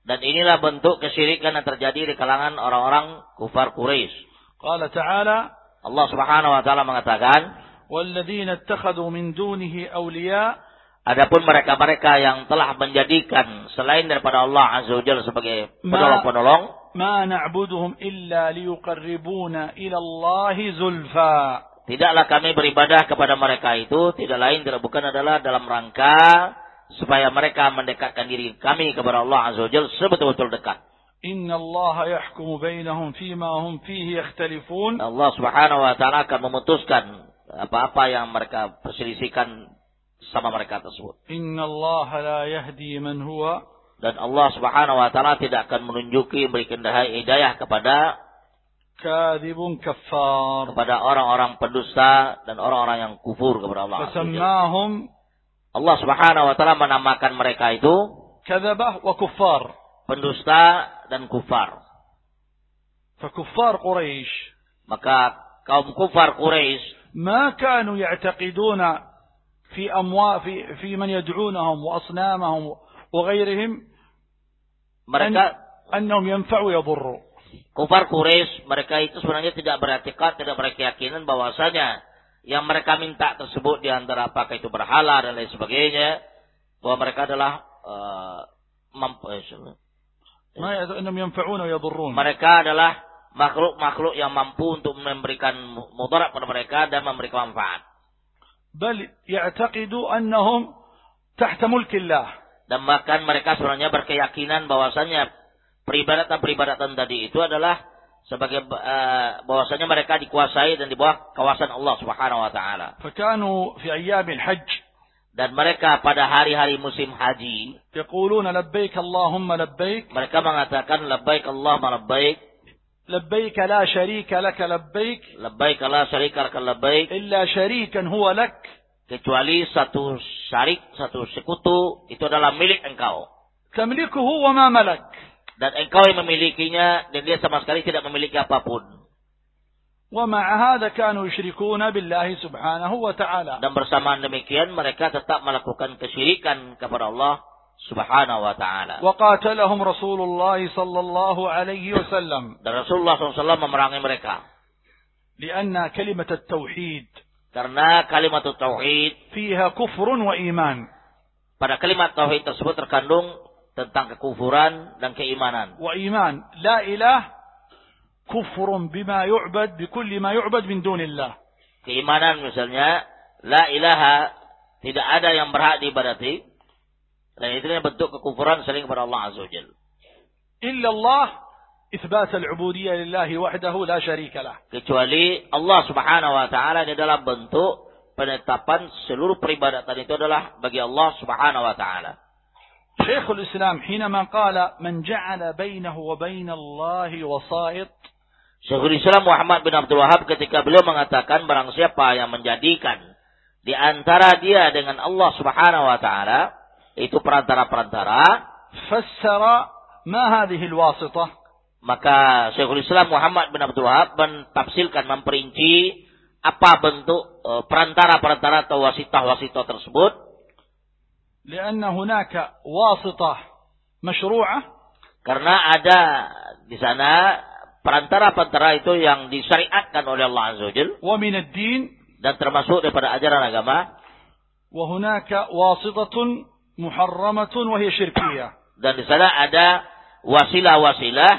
Dan inilah bentuk kesyirikan yang terjadi di kalangan orang-orang kufar Quraisy. قال تعالى Allah Subhanahu wa taala mengatakan, والذين اتخذوا من دونه أولياء Adapun mereka-mereka yang telah menjadikan selain daripada Allah Azza wa Jalla sebagai penolong-penolong, ma na'buduhum illa liyukarribuna ila Allahi zulfa. Tidaklah kami beribadah kepada mereka itu tidak lain tidak bukan adalah dalam rangka supaya mereka mendekatkan diri kami kepada Allah Azza wa Jalla sebetul-betul dekat. Inna Allah yahkumu bainahum fima hum fihi yakhtalifun. Allah Subhanahu wa taala akan memutuskan apa-apa yang mereka perselisihkan sama mereka tersebut. Inna Allah la yahdi man huwa dan Allah Subhanahu wa taala tidak akan menunjuki beri hidayah kepada kadibun kafar kepada orang-orang pendusta dan orang-orang yang kufur kepada Allah. Fasammahum Allah Subhanahu wa taala menamakan mereka itu Kadabah wa kufar. pendusta dan kufar. Fakufar Quraisy maka kaum kufar Quraisy ma kanu ya'taqiduna في أموا في في من يدعونهم وأصنامهم وغيرهم mereka أنهم ينفعوا يضروا kufar Quraisy mereka itu sebenarnya tidak beretikat, tidak berkeyakinan bahwasanya yang mereka minta tersebut di antara apakah itu berhala dan lain sebagainya bahwa mereka adalah uh, mampu mereka adalah makhluk-makhluk yang mampu untuk memberikan mudarat pada mereka dan memberikan manfaat. Bal ya'taqidu annahum tahta mulkillah. Dan bahkan mereka sebenarnya berkeyakinan bahwasanya peribadatan-peribadatan tadi itu adalah sebagai uh, bahwasanya mereka dikuasai dan di bawah kawasan Allah Subhanahu wa taala. Fakanu fi ayyamil hajj dan mereka pada hari-hari musim haji yaquluna labbaik Allahumma labbaik mereka mengatakan labbaik Allahumma labbaik labbaik la syarika lak labbaik labbaik la syarika lak labbaik illa syarikan huwa lak kecuali satu syarik satu sekutu itu adalah milik engkau tamlikuhu wa ma malak dan engkau yang memilikinya dan dia sama sekali tidak memiliki apapun. ومع هذا كانوا يشركون بالله سبحانه وتعالى. Dan bersamaan demikian mereka tetap melakukan kesyirikan kepada Allah Subhanahu wa taala. Wa qatalahum Rasulullah sallallahu alaihi wasallam. Dan Rasulullah SAW memerangi mereka. Karena kalimat tauhid. Karena kalimat tauhid fiha kufrun wa iman. Pada kalimat tauhid tersebut terkandung tentang kekufuran dan keimanan. Wa iman, la ilah kufrun bima yu'bad bikulli ma yu'bad min dunillah. Keimanan misalnya, la ilaha tidak ada yang berhak diibadati dan itu bentuk kekufuran sering kepada Allah Azza wajalla. Illa Allah إثبات العبودية لله وحده لا شريك له. Kecuali Allah Subhanahu wa taala ini adalah bentuk penetapan seluruh peribadatan itu adalah bagi Allah Subhanahu wa taala. شيخ الإسلام حينما قال من جعل بينه وبين الله وسائط Syekhul Islam Muhammad bin Abdul Wahab ketika beliau mengatakan barang siapa yang menjadikan di antara dia dengan Allah Subhanahu wa taala itu perantara-perantara. Fassara ma hadhihi alwasithah maka Syekhul Islam Muhammad bin Abdul Wahab mentafsirkan memperinci apa bentuk e, perantara-perantara atau wasitah-wasitah tersebut. Karena hunaka wasitah masyru'ah karena ada di sana perantara-perantara itu yang disyariatkan oleh Allah Azza wa Jalla. Wa min ad-din. Dan termasuk daripada ajaran agama. Wa hunaka wasitatun muharramatun wa hiya syirkiyah. Dan di sana ada wasilah-wasilah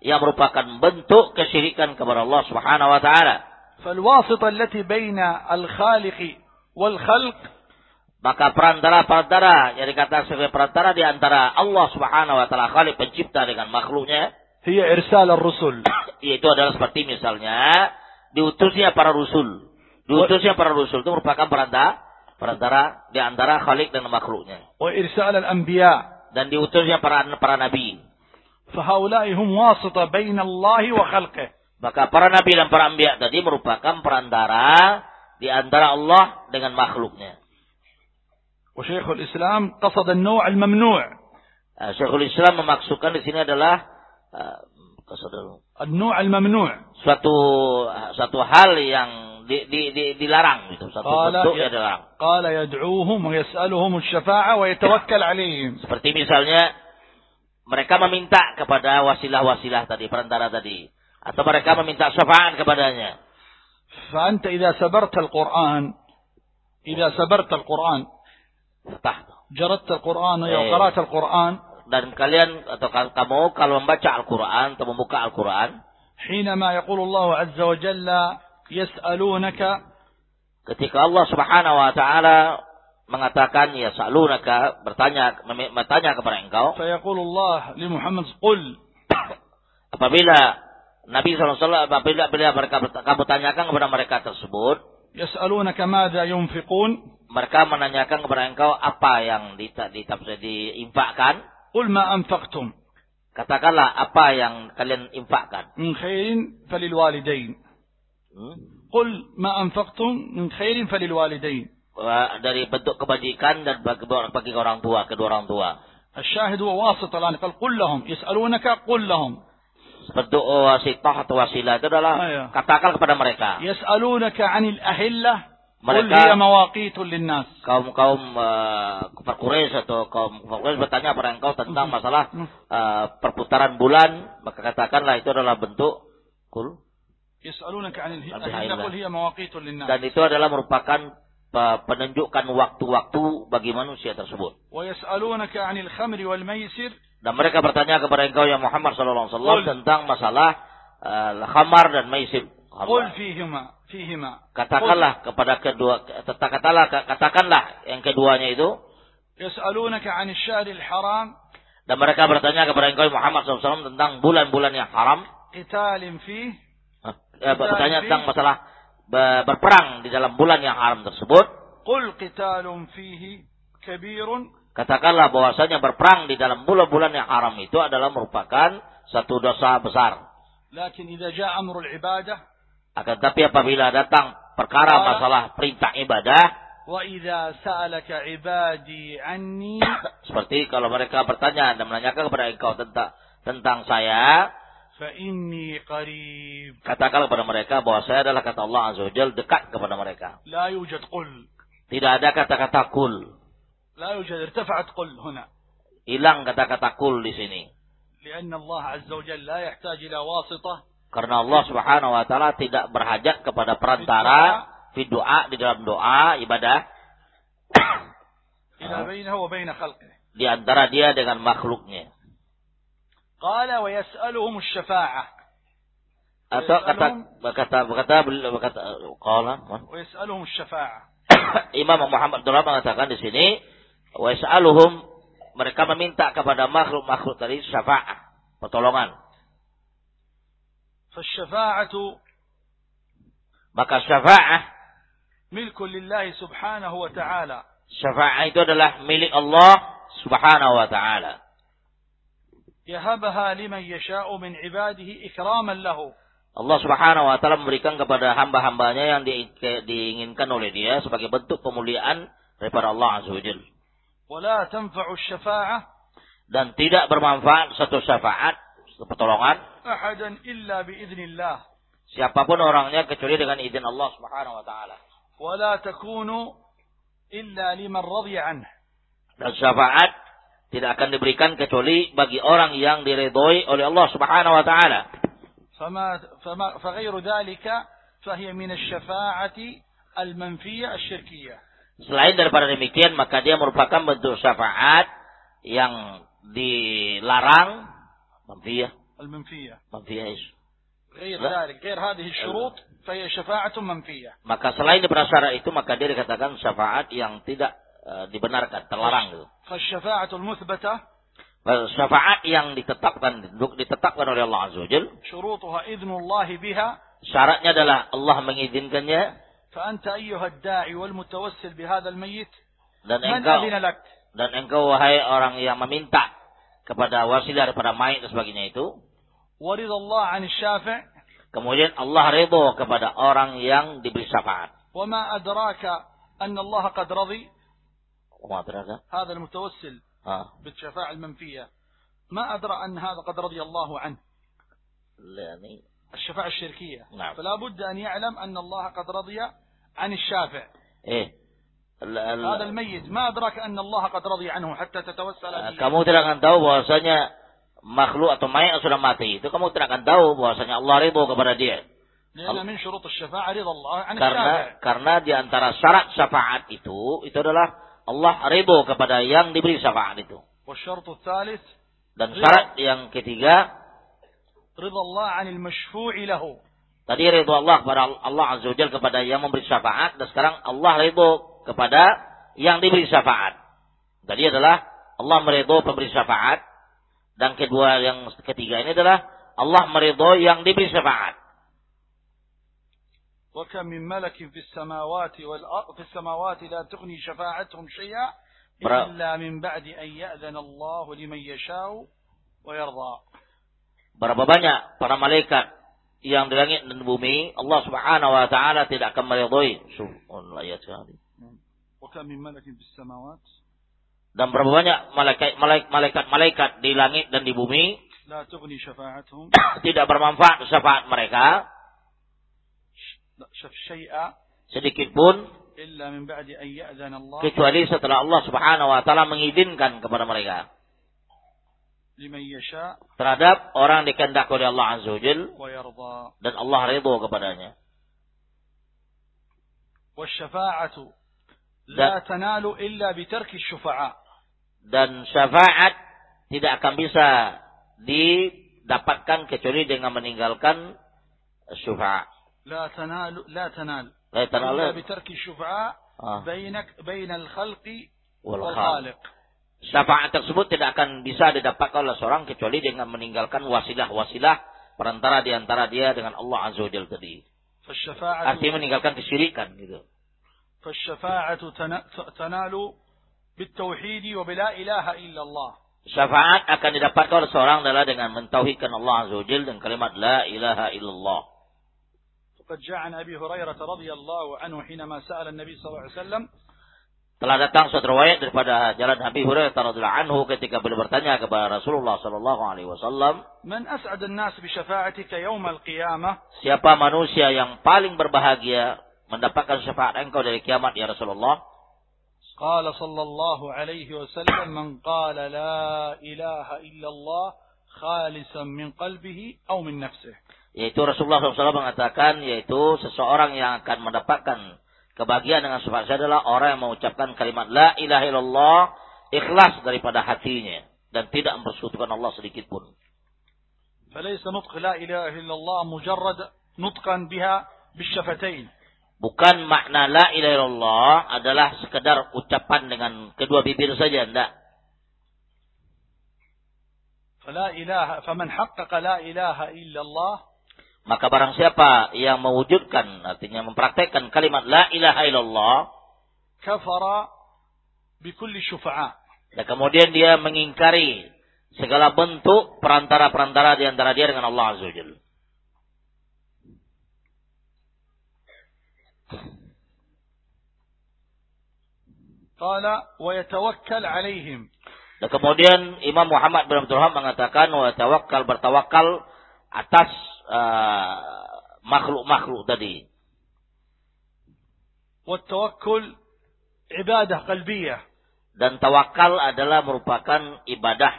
yang merupakan bentuk kesyirikan kepada Allah Subhanahu wa taala. Falwasita allati baina al-khaliq wal khalq maka perantara-perantara yang dikatakan sebagai perantara di antara Allah Subhanahu wa taala khalik pencipta dengan makhluknya hiya irsal ar-rusul *coughs* yaitu adalah seperti misalnya diutusnya para rusul diutusnya para rusul itu merupakan perantara perantara di antara khalik dan makhluknya. Wa irsal al-anbiya dan diutusnya para para nabi. Fahaula'i hum wasita baina Allah wa khalqih. Maka para nabi dan para anbiya tadi merupakan perantara di antara Allah dengan makhluknya. Wa Syekhul Islam qasada an-naw' al-mamnu'. Eh, Syekhul Islam memaksudkan di sini adalah eh, qasada an-naw' al-mamnu'. Suatu suatu hal yang di, di, di, dilarang gitu satu bentuk yang dilarang. قال يدعوهم ويسألهم الشفاعة ويتوكل عليهم. Seperti misalnya mereka meminta kepada wasilah-wasilah tadi perantara tadi atau mereka meminta syafaat kepadanya. فأنت إذا سبرت القرآن إذا سبرت القرآن جردت القرآن أو قرأت القرآن dan kalian atau kamu kalau membaca Al-Quran atau membuka Al-Quran حينما يقول الله عز وجل yas'alunaka. Ketika Allah Subhanahu wa taala mengatakan ya salunaka bertanya bertanya kepada engkau fayaqulullah li Muhammad qul. *coughs* Apabila Nabi SAW apabila beliau mereka kamu kepada mereka tersebut yas'alunaka madza yunfiqun? mereka menanyakan kepada engkau apa yang ditafsir diinfakkan qul ma anfaqtum. Katakanlah apa yang kalian infakkan? Mungkin khairin falil walidain. Hmm? Qul ma anfaqtum min khairin falilwalidain. Dari bentuk kebajikan dan bagi, bagi orang tua, kedua orang tua. Asyahid wa wasit al qal qul lahum yas'alunaka qul lahum. Bentuk wasitah atau wasilah itu adalah ah, iya. katakan kepada mereka. Yas'alunaka 'anil ahillah mereka kaum kaum uh, Quraisy atau kaum Quraisy bertanya kepada engkau tentang hmm. masalah uh, perputaran bulan maka katakanlah itu adalah bentuk kul dan itu adalah merupakan penunjukkan waktu-waktu bagi manusia tersebut. Dan mereka bertanya kepada engkau yang Muhammad sallallahu alaihi wasallam tentang masalah uh, khamar dan maisir. Katakanlah kepada kedua katakanlah katakanlah yang keduanya itu. Haram. Dan mereka bertanya kepada engkau ya Muhammad SAW tentang bulan-bulan yang haram. Qitalin Eh, bertanya tentang masalah be- berperang di dalam bulan yang haram tersebut. قل قتال فيه كبير Katakanlah bahwasanya berperang di dalam bulan-bulan yang haram itu adalah merupakan satu dosa besar. لكن إذا جاء أمر العبادة Akan tapi apabila datang perkara Ah. masalah perintah ibadah, وإذا سألك عبادي عني *coughs* seperti kalau mereka bertanya dan menanyakan kepada engkau tentang tentang saya, Fa'inni qarib. katakan kepada mereka bahwa saya adalah kata Allah Azza wa Jal dekat kepada mereka. La yujad qul. Tidak ada kata-kata qul. La yujad irtafa'at qul huna. Hilang kata-kata qul di sini. Lianna Allah Azza wa Jal la yahtaj ila. Karena Allah Subhanahu wa taala tidak berhajat kepada perantara di doa di dalam doa ibadah. Di antara dia dengan makhluknya. Qala wa yas'aluhum syafa'ah. Atau kata kata kata berkata qala wa. *coughs* Imam Muhammad Abdullah mengatakan di sini wa mereka meminta kepada makhluk-makhluk tadi syafaat pertolongan. Fasyafa'atu maka syafa'ah milku lillahi subhanahu wa ta'ala. Syafa'ah itu adalah milik Allah subhanahu wa ta'ala. Allah Subhanahu wa taala memberikan kepada hamba-hambanya yang di, diinginkan oleh dia sebagai bentuk pemuliaan daripada Allah Azza wa Jalla. Tanfa'u syafa'ah dan tidak bermanfaat satu syafaat, satu pertolongan ahadan illa biiznillah. Siapa pun orangnya kecuali dengan izin Allah Subhanahu wa taala. Takunu illa liman radiya anhu. Dan syafaat tidak akan diberikan kecuali bagi orang yang diridhoi oleh Allah Subhanahu wa taala. فما, فما فغير ذلك فهي من الشفاعة المنفية الشركية Selain daripada demikian maka dia merupakan bentuk syafaat yang dilarang manfiyah, المنفية manfiyah is. غير لا. ذلك غير هذه الشروط فهي شفاعة منفية Maka selain daripada syarat itu maka dia dikatakan syafaat yang tidak eh, Eh, dibenarkan, terlarang gitu. Fasyafa'atul muthbatah syafaat yang ditetapkan ditetapkan oleh Allah Azza Jal. Syurutuha idnullahi biha. Syaratnya adalah Allah mengizinkannya. Fa'anta ayyuha da'i wal mutawassil bihadal mayyit. Dan engkau dan engkau wahai orang yang meminta kepada wasilah daripada mayit dan sebagainya itu. Waridallah an syafi' Kemudian Allah ridho kepada orang yang diberi syafaat. Wa ma adraka anna Allah qad radhi Wa adraka? هذا المتوسل Ah, بالشفاعة المنفية ما أدرى أن هذا قد رضي الله عنه yani, الشفاعة الشركية نعم. فلا بد أن يعلم أن الله قد رضي عن الشافع eh al- al- هذا الميت ما أدراك أن الله قد رضي عنه حتى تتوسل ah, به kamu tidak akan tahu bahwasanya makhluk atau mayat sudah mati itu kamu tidak akan tahu bahwasanya Allah ridho kepada dia من شروط الشفاعة رضا الله عن karena الشافع karena di antara syarat syafaat itu itu adalah Allah ridho kepada yang diberi syafaat itu. Dan syarat yang ketiga ridho Allah 'anil mashfu'i lahu. Tadi ridho Allah kepada Allah Azza wa kepada yang memberi syafaat dan sekarang Allah ridho kepada yang diberi syafaat. Tadi adalah Allah meridho pemberi syafaat dan kedua yang ketiga ini adalah Allah meridho yang diberi syafaat. وكم من ملك في السماوات والأرض في السماوات لا تغني شفاعتهم شيئا برا- إلا من بعد أن يأذن الله لمن يشاء ويرضى Berapa banyak para malaikat yang di langit dan bumi Allah Subhanahu wa taala tidak akan meridhoi. Subhanallah ya sekali. وكم من ملك في السماوات Dan berapa banyak malaikat malaikat malaikat di langit dan di bumi *coughs* لا تغني شفاعتهم tidak bermanfaat syafaat mereka لا شف شيئا sedikit pun إلا من بعد أن يأذن الله kecuali setelah Allah Subhanahu wa taala mengizinkan kepada mereka. لمن يشاء terhadap orang dikehendaki oleh Allah Azza wa Jal ويرضى dan Allah ridho kepadanya. والشفاعة لا تنال إلا بترك الشفعاء Dan syafaat tidak akan bisa didapatkan kecuali dengan meninggalkan syafaat. لا تنال لا تنال لا تنال إلا بترك الشفعاء Ah. بينك بين الخلق Wal والخالق Syafaat tersebut tidak akan bisa didapatkan oleh seorang kecuali dengan meninggalkan wasilah-wasilah perantara di antara dia dengan Allah Azza wa Jalla tadi. فالشفاعة Artinya meninggalkan kesyirikan gitu. فالشفاعة تنا- تنال بالتوحيد وبلا إله إلا الله Syafaat akan didapatkan oleh seorang adalah dengan mentauhidkan Allah Azza wa Jalla dengan kalimat la ilaha illallah. وقد جاء عن أبي هريرة رضي الله عنه حينما سأل النبي صلى الله عليه وسلم Telah datang suatu riwayat daripada jalan Nabi Hurairah radhiyallahu anhu ketika beliau bertanya kepada Rasulullah sallallahu alaihi wasallam, من أسعد الناس بشفاعتك يوم القيامة siapa manusia yang paling berbahagia mendapatkan syafaat engkau dari kiamat ya Rasulullah? قال صلى الله عليه وسلم من قال لا إله إلا الله خالصا من قلبه أو من نفسه Yaitu Rasulullah SAW mengatakan yaitu seseorang yang akan mendapatkan kebahagiaan dengan syafaat saya adalah orang yang mengucapkan kalimat la ilaha illallah ikhlas daripada hatinya dan tidak mempersekutukan Allah sedikit pun. فليس نطق لا إله إلا الله مجرد نطقا بها بالشفتين Bukan makna la ilaha illallah adalah sekedar ucapan dengan kedua bibir saja, enggak. فلا إله فمن حقق لا إله إلا الله maka barang siapa yang mewujudkan, artinya mempraktekkan kalimat La ilaha illallah. Kafara bikulli syufa'a. Dan kemudian dia mengingkari segala bentuk perantara-perantara di antara dia dengan Allah Azza wa Qala wa yatawakkal alaihim. Dan kemudian Imam Muhammad bin Abdul Rahman mengatakan wa tawakkal bertawakal atas Eh, makhluk-makhluk uh, tadi. Wattawakkul ibadah qalbiyah. Dan tawakal adalah merupakan ibadah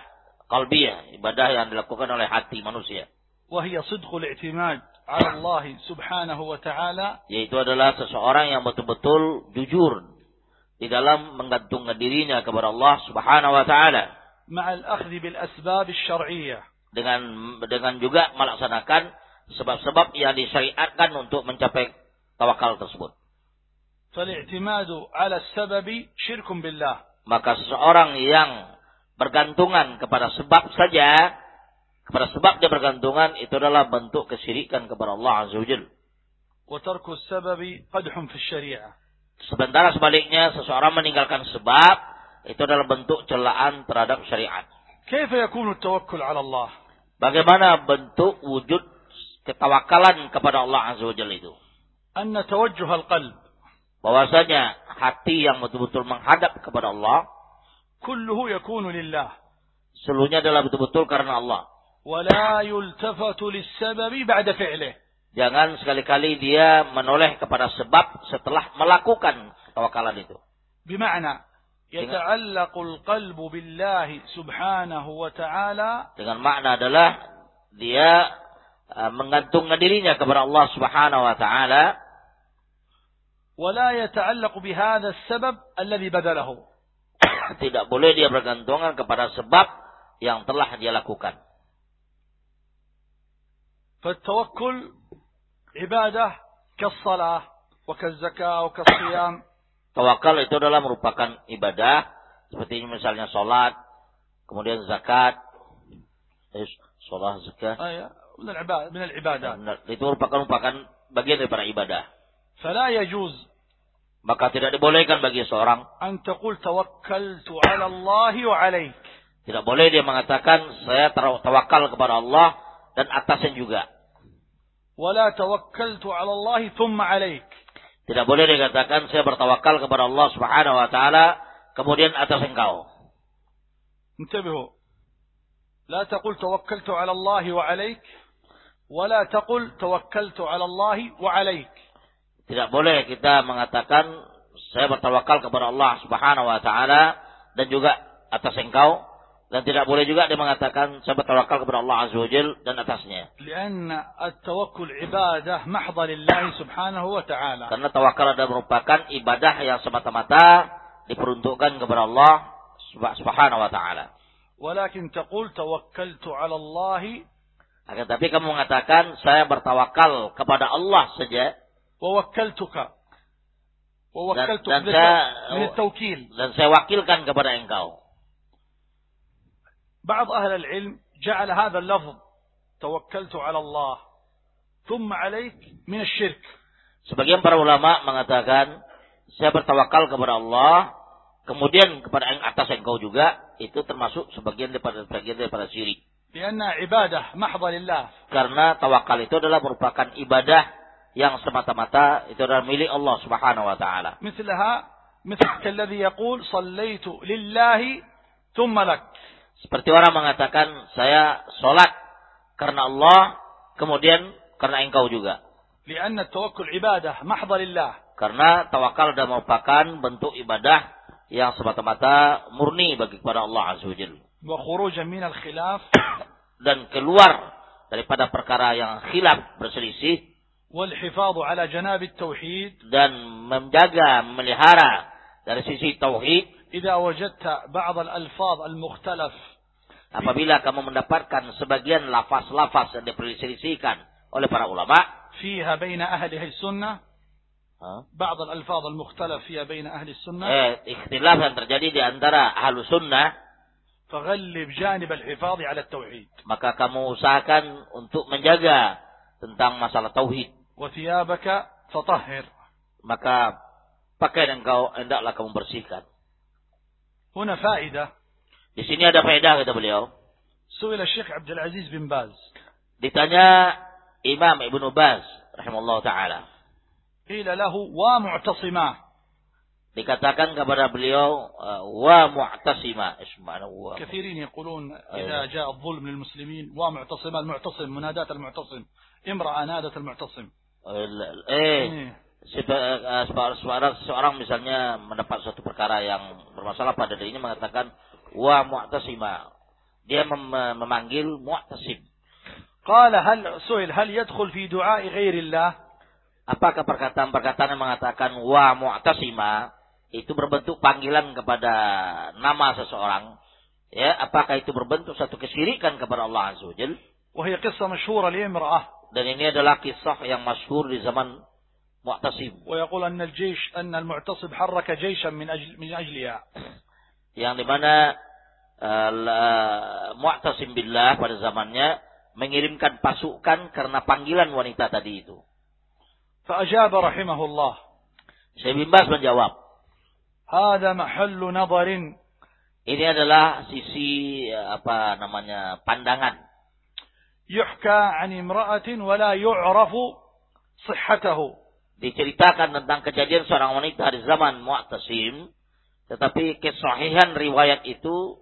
qalbiyah, ibadah yang dilakukan oleh hati manusia. Wahia sidqul i'timad ala Allah subhanahu wa ta'ala. Yaitu adalah seseorang yang betul-betul jujur di dalam menggantungkan dirinya kepada Allah subhanahu wa ta'ala. Ma'al akhdi bil asbab syar'iyyah dengan dengan juga melaksanakan sebab-sebab yang disyariatkan untuk mencapai tawakal tersebut. Maka seseorang yang bergantungan kepada sebab saja, kepada sebab dia bergantungan itu adalah bentuk kesyirikan kepada Allah Azza wa Sementara sebaliknya seseorang meninggalkan sebab itu adalah bentuk celaan terhadap syariat. كيف يكون التوكل على الله Bagaimana bentuk wujud ketawakalan kepada Allah Azza wa Jalla itu? أن توجه القلب Bahwasanya hati yang betul-betul menghadap kepada Allah كله يكون لله seluruhnya adalah betul-betul karena Allah. ولا يلتفت للسبب بعد فعله Jangan sekali-kali dia menoleh kepada sebab setelah melakukan tawakalan itu. بمعنى يتعلق القلب بالله سبحانه وتعالى Dengan makna adalah dia uh, menggantungkan dirinya kepada Allah Subhanahu wa taala ولا يتعلق بهذا السبب الذي بذله *coughs* tidak boleh dia bergantungan kepada sebab yang telah dia lakukan. فالتوكل عبادة كالصلاة وكالزكاة وكالصيام Tawakal itu adalah merupakan ibadah seperti misalnya sholat, kemudian zakat, eh, sholat zakat, أي من العباد من العبادات itu merupakan merupakan bagian daripada ibadah. فلا يجوز Maka tidak dibolehkan bagi seorang أن تقول توكلت على الله وعليك Tidak boleh dia mengatakan saya taw- tawakal kepada Allah dan atasnya juga. ولا توكلت على الله ثم عليك Tidak boleh dia katakan saya bertawakal kepada Allah Subhanahu wa taala kemudian atas engkau. انتبهوا لا تقل توكلت على الله وعليك ولا تقل توكلت على الله وعليك Tidak boleh kita mengatakan saya bertawakal kepada Allah Subhanahu wa taala dan juga atas engkau Dan tidak boleh juga dia mengatakan saya bertawakal kepada Allah Azza wa dan atasnya. Karena tawakal adalah merupakan ibadah yang semata-mata diperuntukkan kepada Allah Subhanahu wa taala. Walakin taqul tawakkaltu 'ala Allah. Akan tapi kamu mengatakan saya bertawakal kepada Allah saja. Wa wakkaltuka. Wa wakkaltuka dan, dan saya, dan saya wakilkan kepada engkau. بعض أهل العلم جعل هذا اللفظ توكلت على الله ثم عليك من الشرك Sebagian para ulama mengatakan saya bertawakal kepada Allah, kemudian kepada yang atas engkau juga itu termasuk sebagian daripada bagian daripada syirik. لأنها عبادة محضة لله Karena tawakal itu adalah merupakan ibadah yang semata-mata itu adalah milik Allah Subhanahu wa taala. مثلها مثل كالذي يقول صليت لله ثم لك Seperti orang mengatakan saya sholat karena Allah, kemudian karena engkau juga. لأن التوكل عبادة محضة لله Karena tawakal adalah merupakan bentuk ibadah yang semata-mata murni bagi kepada Allah Azza wa Jalla. وخروجا من الخلاف *coughs* Dan keluar daripada perkara yang khilaf berselisih والحفاظ على جناب التوحيد dan menjaga, memelihara dari sisi tauhid إذا وجدت بعض الألفاظ المختلف apabila kamu mendapatkan sebagian lafaz-lafaz yang diperselisihkan oleh para ulama فيها بين أهل السنة Hah? بعض الألفاظ المختلف فيها بين أهل السنة eh, ikhtilaf yang terjadi di antara ahlu sunnah فغلب جانب الحفاظ على التوحيد maka kamu usahakan untuk menjaga tentang masalah tauhid وثيابك فطهر maka pakaian engkau hendaklah kamu bersihkan هنا فائدة di sini ada faedah kata beliau. Suila Syekh Abdul Aziz bin Baz. Ditanya Imam Ibnu Baz rahimallahu taala. Ila lahu wa mu'tasimah. dikatakan kepada beliau eh, wa mu'tasima isma'na wa kathirin yaqulun eh. idza jaa adh-dhulm lil muslimin wa mu'tasima al-mu'tasim munadat al-mu'tasim imra'a nadat al-mu'tasim eh, eh seorang seorang misalnya mendapat suatu perkara yang bermasalah pada dirinya mengatakan wa mu'tasima dia mem- memanggil mu'tasim قال هل سئل هل يدخل في دعاء غير الله apakah perkataan-perkataan yang mengatakan wa mu'tasima itu berbentuk panggilan kepada nama seseorang ya apakah itu berbentuk satu kesyirikan kepada Allah Azza wa Jalla وهي قصة مشهورة لامرأة dan ini adalah kisah yang masyhur di zaman Mu'tasim ويقول أن الجيش أن المعتصم حرك جيشا من أجل من أجلها yang dimana uh, la- Mu'tasim billah pada zamannya mengirimkan pasukan karena panggilan wanita tadi itu. فأجاب رحمه الله Syekh bin Baz menjawab, هذا محل نظر ini adalah sisi uh, apa namanya pandangan يحكى عن امرأة ولا يعرف صحته diceritakan tentang kejadian seorang wanita di zaman Mu'tasim, tetapi kesahihan riwayat itu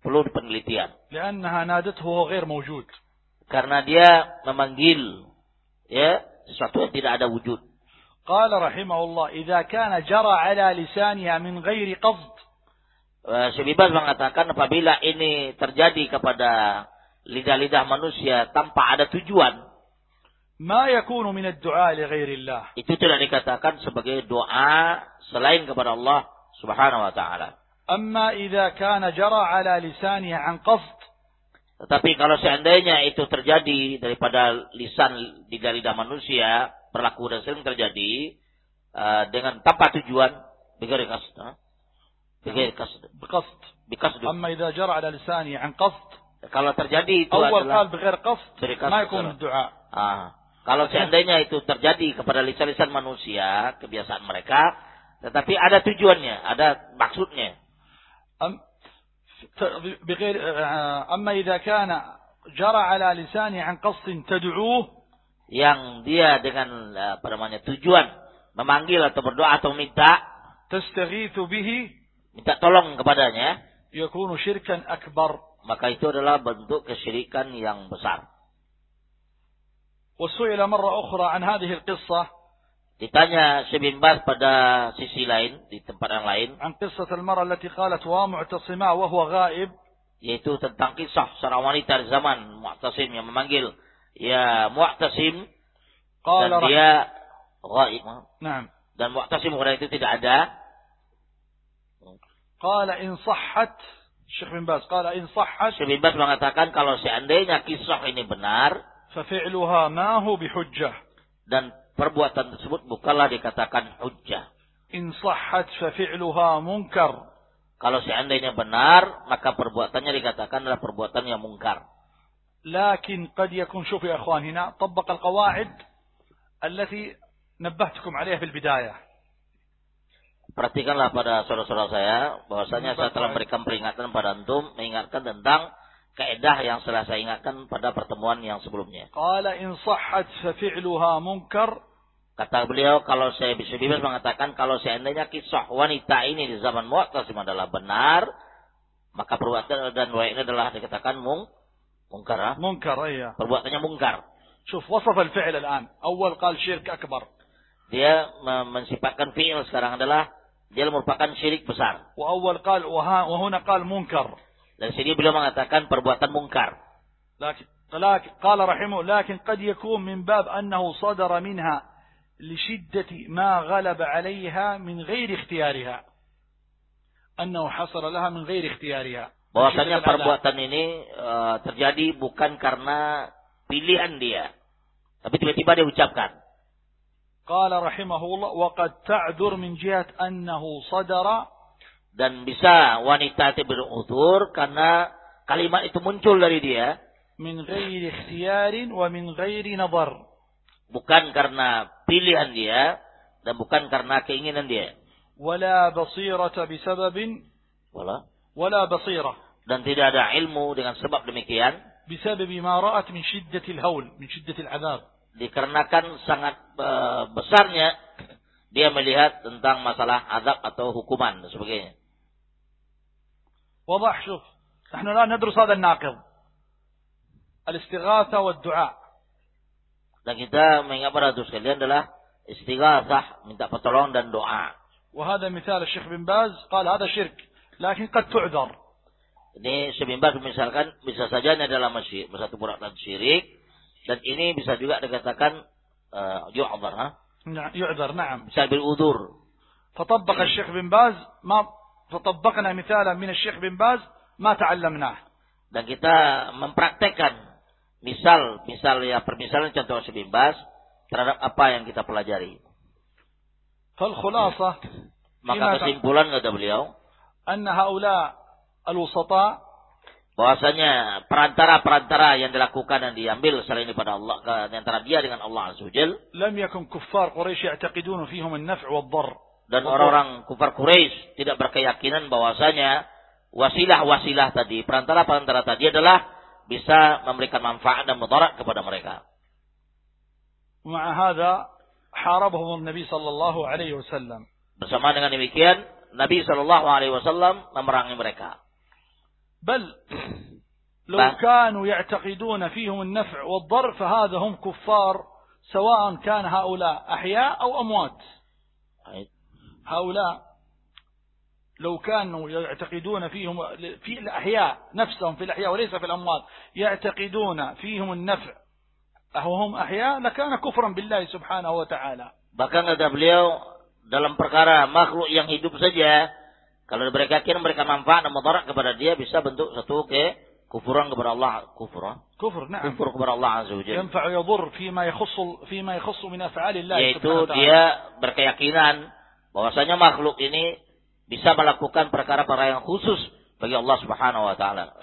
perlu penelitian لأنها نادته وهو غير موجود karena dia memanggil ya sesuatu yang tidak ada wujud. قال رحمه الله إذا كان جرى على لسانها من غير قصد Eh, Syekh Bibas mengatakan apabila ini terjadi kepada lidah-lidah manusia tanpa ada tujuan, ما يكون من الدعاء لغير الله itu tidak dikatakan sebagai doa selain kepada Allah subhanahu wa ta'ala. Amma idza kana jara ala lisanihi an qasd. Tetapi kalau seandainya itu terjadi daripada lisan di lidah manusia, berlaku dan sering terjadi uh, dengan tanpa tujuan, bighairi qasd. Bighairi qasd. Biqasd. Biqasd. Amma idza jara ala lisanihi an qasd. Kalau terjadi itu Awal adalah bighair qasd, ma yakun du'a. Ah. Kalau seandainya itu terjadi kepada lisan-lisan manusia, kebiasaan mereka, tetapi ada tujuannya, ada maksudnya. أم ت- بغير آه، أما إذا كان جرى على لسانها عن قصد تدعوه Yang dia dengan eh, apa namanya tujuan memanggil atau berdoa atau minta, تستغيث به minta tolong kepadanya, يكون شركا أكبر maka itu adalah bentuk kesyirikan yang besar. وسئل مرة أخرى عن هذه القصة Ditanya Syibin Bas pada sisi lain, di tempat yang lain. An allati qalat wa mu'tasima wa huwa ghaib. Yaitu tentang kisah seorang wanita di zaman Mu'tasim yang memanggil ya Mu'tasim Qala dan dia ghaib. Dan Mu'tasim orang itu tidak ada. Qala in sahhat Syekh bin Bas. qala in sahhat Syekh bin Bas mengatakan kalau seandainya kisah ini benar, fa fi'luha ma hu bihujjah. Dan perbuatan tersebut bukanlah dikatakan hujjah. In sahhat fa fi'luha munkar. Kalau seandainya benar, maka perbuatannya dikatakan adalah perbuatan yang mungkar. Lakin qad yakun syufi akhwan hina tabbaq al-qawa'id allati nabahtukum 'alayha fil bidayah. Perhatikanlah pada saudara-saudara saya bahwasanya saya telah berikan peringatan pada antum mengingatkan tentang Kaidah yang telah saya ingatkan pada pertemuan yang sebelumnya. Qala in sahhat fa fi'luha munkar. Kata beliau kalau saya bisa bebas mengatakan kalau seandainya kisah wanita ini di zaman Mu'tazim adalah benar, maka perbuatan dan ini adalah dikatakan mung mungkar. Ah. Mungkar, ya. Perbuatannya mungkar. Shuf, wasaf al-fi'l al-an. Awal qal syirk akbar. Dia mensifatkan fi'il sekarang adalah dia merupakan syirik besar. Wa awal qal wa huna qal munkar. Dan sini beliau mengatakan perbuatan mungkar. لكن لكن قال رحمه لكن قد يكون من باب أنه صدر منها لشدة ما غلب عليها من غير اختيارها أنه حصل لها من غير اختيارها bahwasanya perbuatan ini uh, terjadi bukan karena pilihan dia tapi tiba-tiba dia ucapkan قال رحمه الله وقد تعذر من جهة أنه صدر dan bisa wanita itu berutur karena kalimat itu muncul dari dia. Min ghairi ikhtiyarin wa min ghairi nabar. Bukan karena pilihan dia dan bukan karena keinginan dia. Wala basirata bisababin. Wala. Wala basirah. Dan tidak ada ilmu dengan sebab demikian. Bisababi ma ra'at min syiddatil haul, min syiddatil adab Dikarenakan sangat e, besarnya dia melihat tentang masalah azab atau hukuman dan sebagainya. وضح شوف نحن الآن ندرس هذا الناقض الاستغاثة والدعاء Dan kita mengingat pada itu sekalian adalah istighatsah, minta pertolongan dan doa. وهذا مثال الشيخ بن باز قال هذا شرك لكن قد تعذر. Ini Syekh bin Baz misalkan bisa saja ini adalah masih satu perbuatan syirik dan ini bisa juga dikatakan uh, yu'dzar ha? يعذر نعم. Bisa berudur. فطبق الشيخ بن باز ما فطبقنا مثالا من الشيخ بن باز ما تعلمناه. Dan kita mempraktekkan misal, misal ya permisalan contoh sebimbas terhadap apa yang kita pelajari. فالخلاصة *laughs* maka kesimpulan kata beliau أن هؤلاء الوسطاء bahwasanya perantara-perantara yang dilakukan dan diambil selain daripada Allah ke antara dia dengan Allah Azza wajal لم يكن كفار قريش يعتقدون فيهم النفع والضر dan orang-orang kufar Quraisy tidak berkeyakinan bahwasanya wasilah-wasilah tadi perantara-perantara tadi adalah bisa memberikan manfaat dan mudarat kepada mereka. مع هذا حاربهم النبي صلى الله عليه وسلم. Bersama dengan demikian, Nabi Shallallahu Alaihi Wasallam memerangi mereka. بل لو كانوا يعتقدون فيهم النفع والضر فهذا هم كفار سواء كان هؤلاء أحياء أو أموات. هؤلاء لو كانوا يعتقدون فيهم في الأحياء نفسهم في الأحياء وليس في الأموات يعتقدون فيهم النفع هم أحياء لكان كفرا بالله سبحانه وتعالى bahkan kata beliau dalam perkara makhluk yang hidup saja kalau mereka kira mereka manfaat dan mudarat kepada dia bisa bentuk satu ke kufuran kepada Allah kufur kufur نعم kufur kepada Allah azza wajalla ينفع يضر فيما يخص فيما يخص من افعال الله yaitu dia berkeyakinan bahwasanya makhluk ini bisa melakukan perkara-perkara yang khusus bagi Allah Subhanahu wa taala.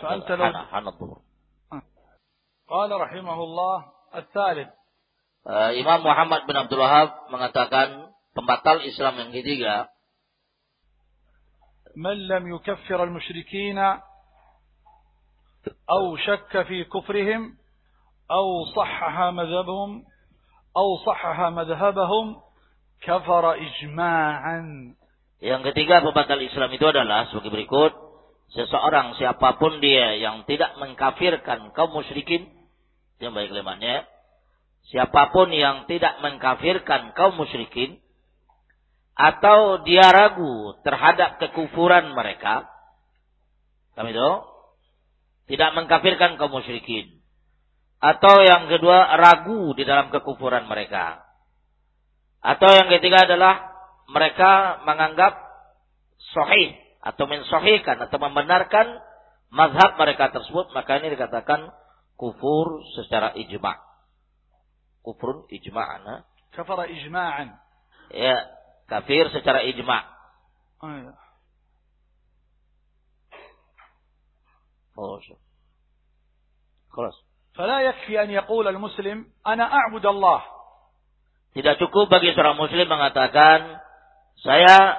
Qala rahimahullah الثالث uh, Imam Muhammad bin Abdul Wahab mengatakan pembatal Islam yang ketiga من لم يكفر المشركين أو شك في كفرهم أو صحح مذهبهم أو صحح مذهبهم kafara ijma'an. Yang ketiga pembatal Islam itu adalah sebagai berikut. Seseorang siapa pun dia yang tidak mengkafirkan kaum musyrikin. Yang baik lemahnya. Siapa pun yang tidak mengkafirkan kaum musyrikin. Atau dia ragu terhadap kekufuran mereka. Kami itu. Tidak mengkafirkan kaum musyrikin. Atau yang kedua ragu di dalam kekufuran mereka. Atau yang ketiga adalah mereka menganggap sahih atau mensohhikan atau membenarkan mazhab mereka tersebut, maka ini dikatakan kufur secara ijma'. Kufrun ijma'an. Kafara ijma'an. Ya, kafir secara ijma'. Oh, ya. Oh, خلاص فلا يكفي أن يقول المسلم أنا أعبد الله tidak cukup bagi seorang muslim mengatakan saya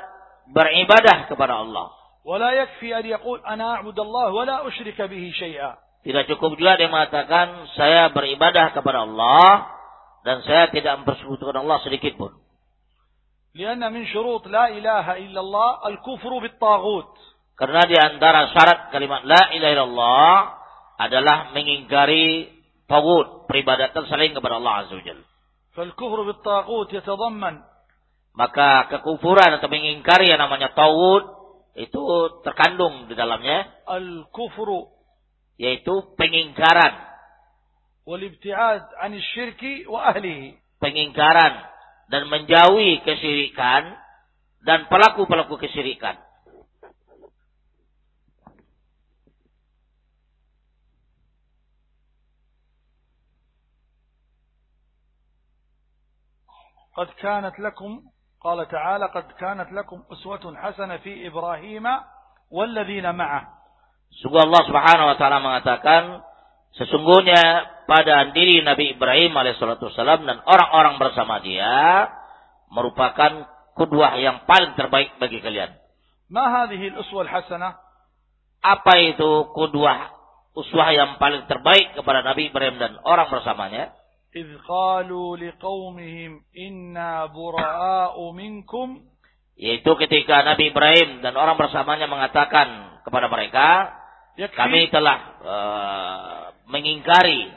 beribadah kepada Allah. ولا يكفي أن يقول أنا أعبد الله ولا أشرك به شيئا. Tidak cukup juga dia mengatakan saya beribadah kepada Allah dan saya tidak mempersekutukan Allah sedikit pun. لأن من شروط لا إله إلا الله الكفر بالطاغوت. Karena di antara syarat kalimat la ilaha illallah adalah mengingkari tagut, peribadatan selain kepada Allah Azza wa Jalla. فالكفر بالطاغوت يتضمن. Maka kekufuran atau mengingkari yang namanya tawud itu terkandung di dalamnya. al-kufru yaitu pengingkaran. wal-ibti'ad 'an syirki wa ahlihi pengingkaran dan menjauhi kesyirikan dan pelaku-pelaku kesyirikan. قد كانت لكم قال تعالى قد كانت لكم أسوة حسنة في إبراهيم والذين معه Sungguh Allah Subhanahu wa taala mengatakan sesungguhnya pada diri Nabi Ibrahim alaihissalam dan orang-orang bersama dia merupakan kudwah yang paling terbaik bagi kalian. Ma hadhihi al-uswa al-hasanah? Apa itu kudwah uswah yang paling terbaik kepada Nabi Ibrahim dan orang bersamanya? إذ قالوا لقومهم إنا براء منكم yaitu ketika Nabi Ibrahim dan orang bersamanya mengatakan kepada mereka Yakfi. kami telah uh, mengingkari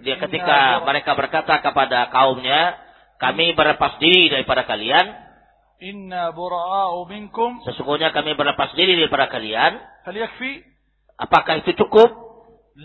dia ketika mereka berkata kepada kaumnya kami berlepas diri daripada kalian Inna bura'a'u minkum sesungguhnya kami berlepas diri daripada kalian Hal yakfi apakah itu cukup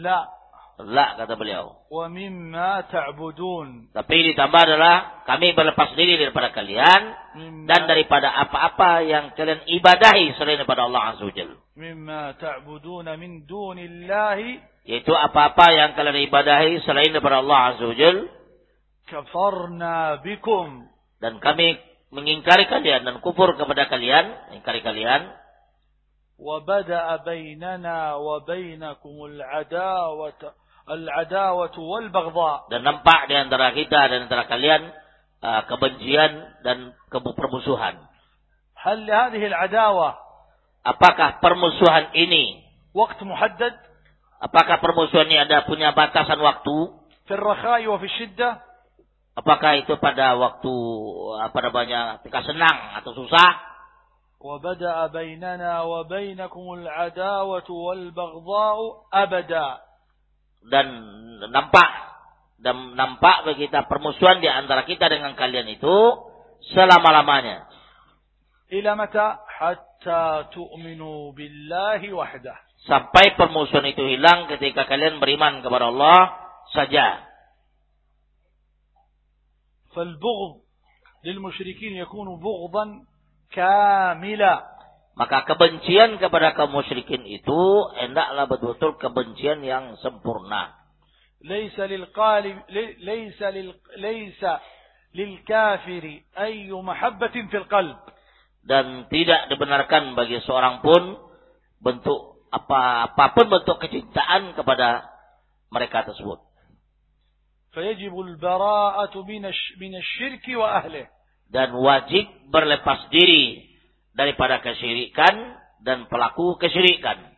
La. La kata beliau. Wa mimma ta'budun. Tapi ditambah adalah kami berlepas diri daripada kalian mimma. dan daripada apa-apa yang kalian ibadahi selain daripada Allah Azza wajalla. Mimma ta'buduna min dunillahi yaitu apa-apa yang kalian ibadahi selain daripada Allah Azza wajalla. Kafarna bikum dan kami mengingkari kalian dan kufur kepada kalian, mengingkari kalian وبدأ بيننا وبينكم العداوة العداوة والبغضاء dan nampak di antara kita dan antara kalian uh, kebencian dan permusuhan. هل هذه العداوة apakah permusuhan ini وقت محدد apakah permusuhan ini ada punya batasan waktu في الرخاء وفي الشدة apakah itu pada waktu apa namanya ketika senang atau susah وبدأ بيننا وبينكم العداوة والبغضاء أبدا dan nampak dan nampak bagi kita permusuhan di antara kita dengan kalian itu selama-lamanya. Ila mata hatta tu'minu billahi wahdah. Sampai permusuhan itu hilang ketika kalian beriman kepada Allah saja. فالبغض للمشركين يكون بغضا kamila. Maka kebencian kepada kaum musyrikin itu hendaklah betul-betul kebencian yang sempurna. Laisa lil qalib laisa lil laisa lil kafiri ayyu mahabbatin fil qalb. Dan tidak dibenarkan bagi seorang pun bentuk apa apapun bentuk kecintaan kepada mereka tersebut. فيجب البراءة من الشرك وأهله dan wajib berlepas diri daripada kesyirikan dan pelaku kesyirikan.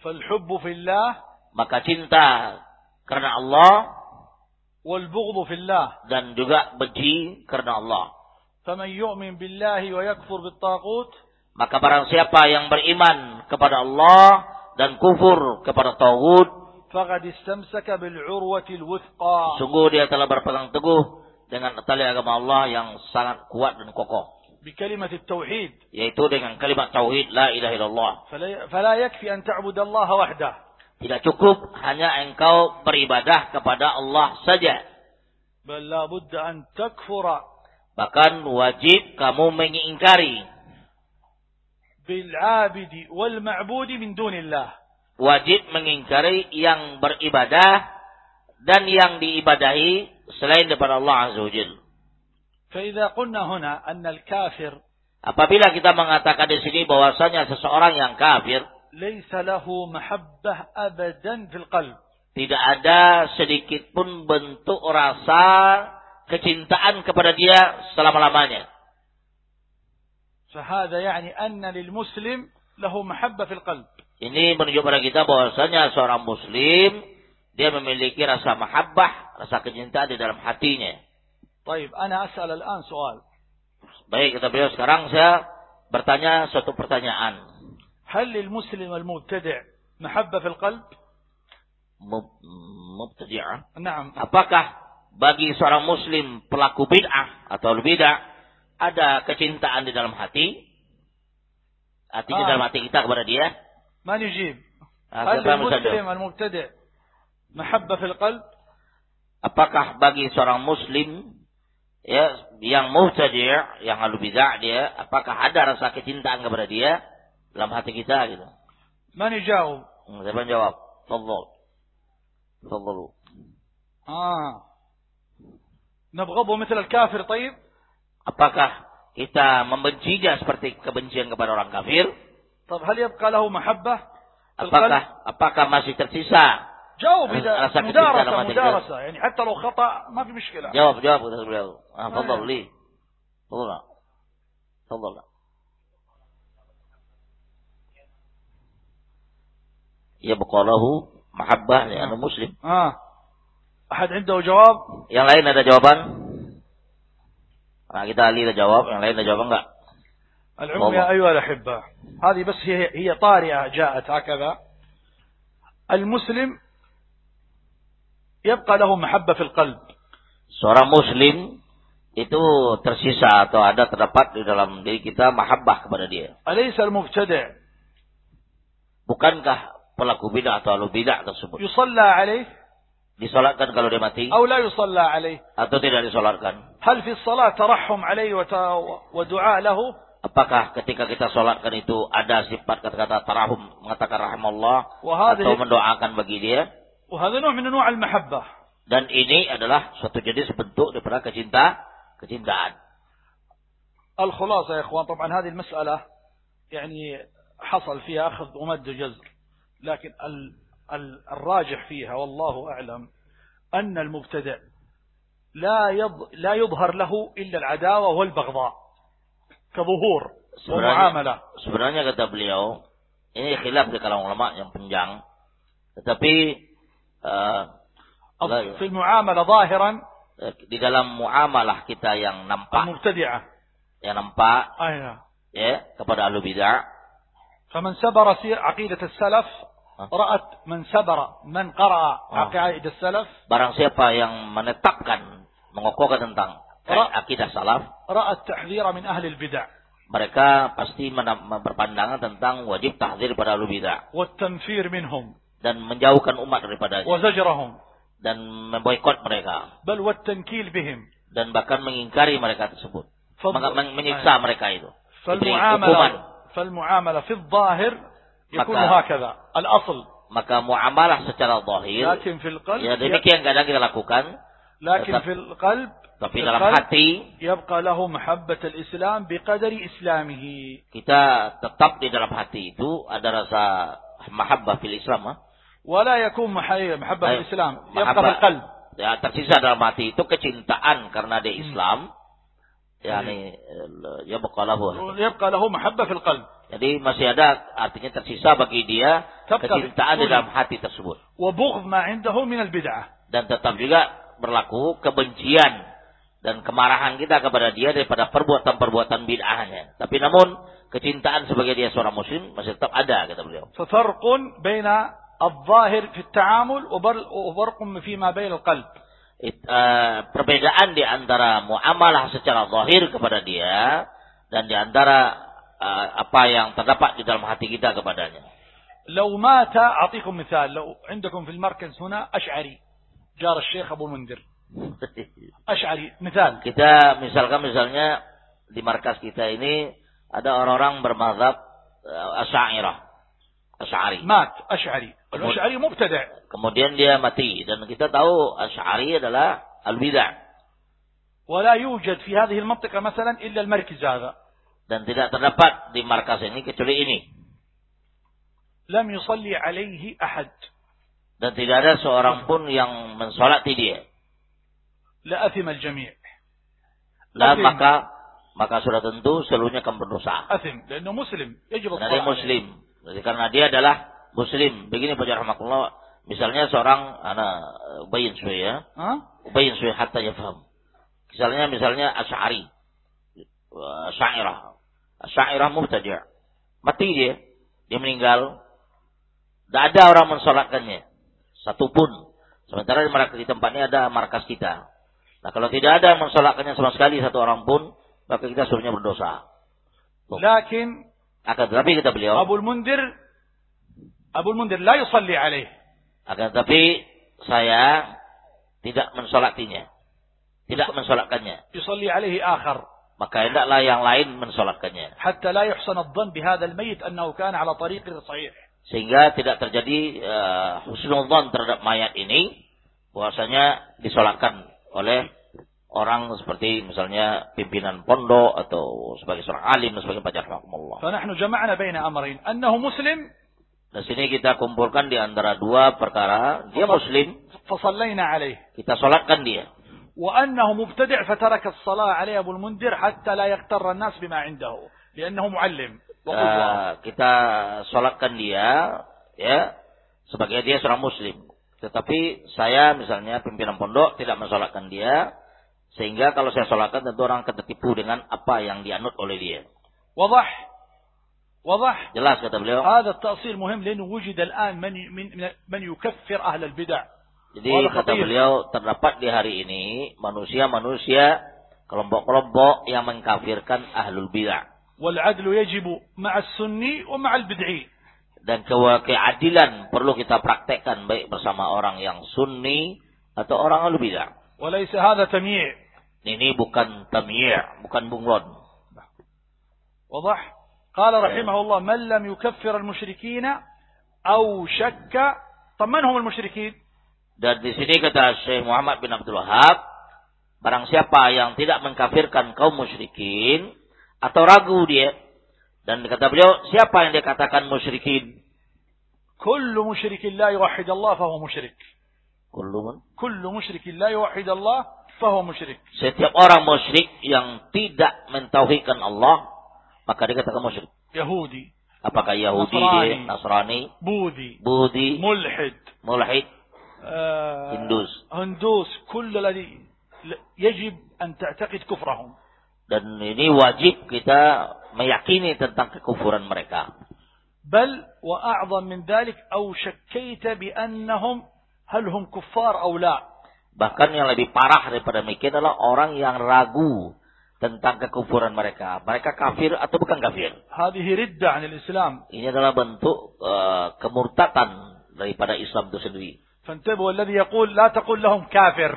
Falhubbu fillah. Maka cinta karena Allah. Wal bughdhu fillah. Dan juga benci karena Allah. Faman yu'min billahi wa yakfur maka barang siapa yang beriman kepada Allah dan kufur kepada tagut faqad istamsaka bil urwati al-wuthqa sungguh dia telah berpegang teguh dengan tali agama Allah yang sangat kuat dan kokoh. بكلمة التوحيد yaitu dengan kalimat tauhid la ilaha illallah. فلا, فلا يكفي أن تعبد الله وحده Tidak cukup hanya engkau beribadah kepada Allah saja. بل لا بد أن تكفر Bahkan wajib kamu mengingkari. بالعابد والمعبود من دون الله Wajib mengingkari yang beribadah dan yang diibadahi selain daripada Allah Azza wa Jalla. فإذا قلنا هنا أن الكافر Apabila kita mengatakan di sini bahwasanya seseorang yang kafir ليس له محبة أبدا في القلب tidak ada sedikit pun bentuk rasa kecintaan kepada dia selama-lamanya. فهذا يعني أن للمسلم له محبة في القلب Ini menunjukkan pada kita bahwasanya seorang muslim dia memiliki rasa mahabbah, rasa kecintaan di dalam hatinya. Baik, ana asal al-an soal. Baik, kita beliau sekarang saya bertanya satu pertanyaan. Hal lil muslim al mubtadi' mahabbah fil qalb? Mubtadi'ah? Naam. Apakah bagi seorang muslim pelaku bid'ah atau bid'ah ada kecintaan di dalam hati? Artinya ah. dalam hati kita kepada dia? Man yujib. Ah, Hal lil muslim al mubtadi' للمسلم jawab? المبتدع محبة في القلب Apakah bagi seorang muslim ya yang mubtadi' yang halu bid'ah dia, apakah ada rasa kecintaan kepada dia dalam hati kita gitu? من يجاوب Hmm, Siapa yang jawab? Tafadhal. Tafadhalu. آه نبغضه مثل الكافر طيب Apakah kita membencinya seperti kebencian kepada orang kafir? طب هل يبقى له محبة في القلب Apakah apakah masih tersisa? جاوب إذا مدارسة مدارسة يعني حتى لو خطأ ما في مشكلة. جاوب جاوب جاوب آه، آه. تفضل لي. تفضل. تفضل. يبقى له محبة لأنه آه. مسلم. آه. أحد عنده جواب؟ yang lain ada jawaban nah, kita Ali ada jawab yang lain ada jawaban enggak العموم أيها الأحبة هذه بس هي هي طارئة جاءت هكذا. المسلم يبقى له محبة في القلب Seorang muslim itu tersisa atau ada terdapat di dalam diri kita mahabbah kepada dia. أليس المبتدع Bukankah pelaku bidah atau alu bidah tersebut يصلى عليه disolatkan kalau dia mati أو لا يصلى عليه atau tidak disolatkan? هل في الصلاة ترحم عليه وت- ودعاء له Apakah ketika kita solatkan itu ada sifat kata-kata tarahum mengatakan rahimallah وهذه atau mendoakan bagi dia? وهذا نوع من أنواع المحبة Dan ini adalah suatu jenis bentuk daripada kecinta, kecintaan. الخلاصة يا إخوان طبعا هذه المسألة يعني حصل فيها أخذ ومد وجزر لكن ال- ال- الراجح فيها والله أعلم أن المبتدع لا يض لا يظهر له إلا العداوة والبغضاء كظهور ومعاملة sebenarnya kata beliau, ini khilaf di kalangan ulama yang panjang. Tetapi uh, di dalam muamalah kita yang nampak. Mubtadi'ah yang nampak. Ya kepada ahli bid'ah. Faman sabara si aqidat salaf ra'at man sabara man qara'a ah. aqidat salaf barang siapa yang menetapkan mengokohkan tentang akidah eh, salaf ra'at tahdhira min ahli bid'ah mereka pasti berpandangan tentang wajib tahzir pada ahli bid'ah. Wa tanfir minhum dan menjauhkan umat daripadanya وزجرهم dan memboikot mereka بل والتنكيل بهم dan bahkan mengingkari mereka tersebut, فالض- Meng- men- menyiksa mereka itu. Diberi hukuman. فالمعاملة فالمعاملة في الظاهر يكون Maka- هكذا الأصل Maka muamalah secara zahir لكن في القلب ya demikian kadang kita lakukan, لكن tetap- في القلب tapi في dalam القلب hati يبقى له محبة الإسلام بقدر إسلامه kita tetap di dalam hati itu ada rasa mahabbah fil Islam. ah. Wala yakun mahabbah Islam. Yabqa fil qalb. Ya, tersisa dalam hati itu kecintaan karena dia hmm. Islam. Hmm. Yani eh, ya yabqa lahu. Yabqa lahu mahabbah fil qalb. Jadi masih ada artinya tersisa bagi dia kecintaan di dalam hati tersebut. Wa ma indahu min al bid'ah. Dan tetap juga berlaku kebencian dan kemarahan kita kepada dia daripada perbuatan-perbuatan bid'ahnya. Tapi namun kecintaan sebagai dia seorang muslim masih tetap ada kata beliau. Fafarqun baina الظاهر في التعامل وبر- وفرق فيما بين القلب It- eh, perbedaan di antara muamalah secara zahir kepada dia dan di antara uh, apa yang terdapat di dalam hati kita kepadanya. لو مات أعطيكم مثال لو عندكم في المركز هنا أشعري جار الشيخ أبو المنذر أشعري مثال kita misalkan misalnya di markas kita ini ada orang-orang bermazhab uh, Asy'ariyah Asy'ari مات أشعري الأشعري مبتدع kemudian dia mati dan kita tahu Asy'ari adalah al-bid'ah ولا يوجد في هذه المنطقة مثلا إلا المركز هذا dan tidak terdapat di markas ini kecuali ini لم يصلي عليه أحد dan tidak ada seorang pun yang mensolati dia لأثم الجميع lah Tapi- maka maka sudah tentu seluruhnya akan berdosa أثم لأنه مسلم يجب karena الصلاة dia عليه. muslim Jadi, karena dia adalah Muslim. Begini Pak Jarhamakullah. Misalnya seorang anak eh, bayin suwe ya. Huh? Bayin suwe hatta yafham. Misalnya misalnya Asy'ari. Syairah. Syairah mubtadi'. Mati dia. Dia meninggal. Tidak ada orang mensolatkannya. Satupun. Sementara di markas di tempatnya ada markas kita. Nah kalau tidak ada yang mensolatkannya sama sekali satu orang pun. Maka kita sebenarnya berdosa. Lakin. Akan tetapi kita beliau. Abu Mundir Abu Mundir la yusalli alaih. Akan tetapi saya tidak mensolatinya. Tidak mensolatkannya. Yusalli alaihi akhar. Maka hendaklah yang lain mensolatkannya. Hatta la yuhsan adzan bihadal mayit annahu kana ala tariqir sahih. Sehingga tidak terjadi uh, husnul terhadap mayat ini. Puasanya disolatkan oleh orang seperti misalnya pimpinan pondok atau sebagai seorang alim sebagai pajak rahmatullah. Fa nahnu jama'na baina amrayn annahu muslim Dan sini kita kumpulkan di antara dua perkara, dia muslim, فصلينا عليه kita solatkan dia. وأنه مبتدع فترك الصلاة عليه أبو المنذر حتى لا يغتر الناس بما عنده لأنه معلم وقدوة Uh, kita solatkan dia, ya, sebagai dia seorang muslim. Tetapi saya misalnya pimpinan pondok tidak mensolatkan dia, sehingga kalau saya solatkan tentu orang akan tertipu dengan apa yang dianut oleh dia. وضح وضح Jelas kata beliau. هذا التأصيل مهم لأنه وجد الآن من من من يكفر أهل البدع Jadi Wala kata khatir. beliau terdapat di hari ini manusia-manusia kelompok-kelompok yang mengkafirkan ahlul bidah والعدل يجب مع السني ومع البدعي dan ke- keadilan perlu kita praktekkan baik bersama orang yang sunni atau orang ahlul bidah. وليس هذا تمييع Ini bukan tamyi', bukan bunglon. وضح قال رحمه الله من لم يكفر المشركين أو شك طب من هم المشركين Dan di sini kata Syekh Muhammad bin Abdul Wahab, barang siapa yang tidak mengkafirkan kaum musyrikin atau ragu dia dan kata beliau, siapa yang dia katakan musyrikin? كل مشرك لا يوحد الله فهو مشرك Kullu كل مشرك لا يوحد الله فهو مشرك Setiap orang musyrik yang tidak mentauhidkan Allah, maka dia katakan musyrik. يهودي Apakah Yahudi, Nasrani. dia, Nasrani, بوذي Budi, ملحد Mulhid, آه، Hindus. هندوس كل الذي ل- يجب أن تعتقد كفرهم Dan ini wajib kita meyakini tentang kekufuran mereka. بل وأعظم من ذلك أو شكيت بأنهم هل هم كفار أو لا Bahkan yang lebih parah daripada demikian adalah orang yang ragu tentang kekufuran mereka. Mereka kafir atau bukan kafir? Islam. Ini adalah bentuk eh, uh, kemurtatan daripada Islam itu sendiri. kafir.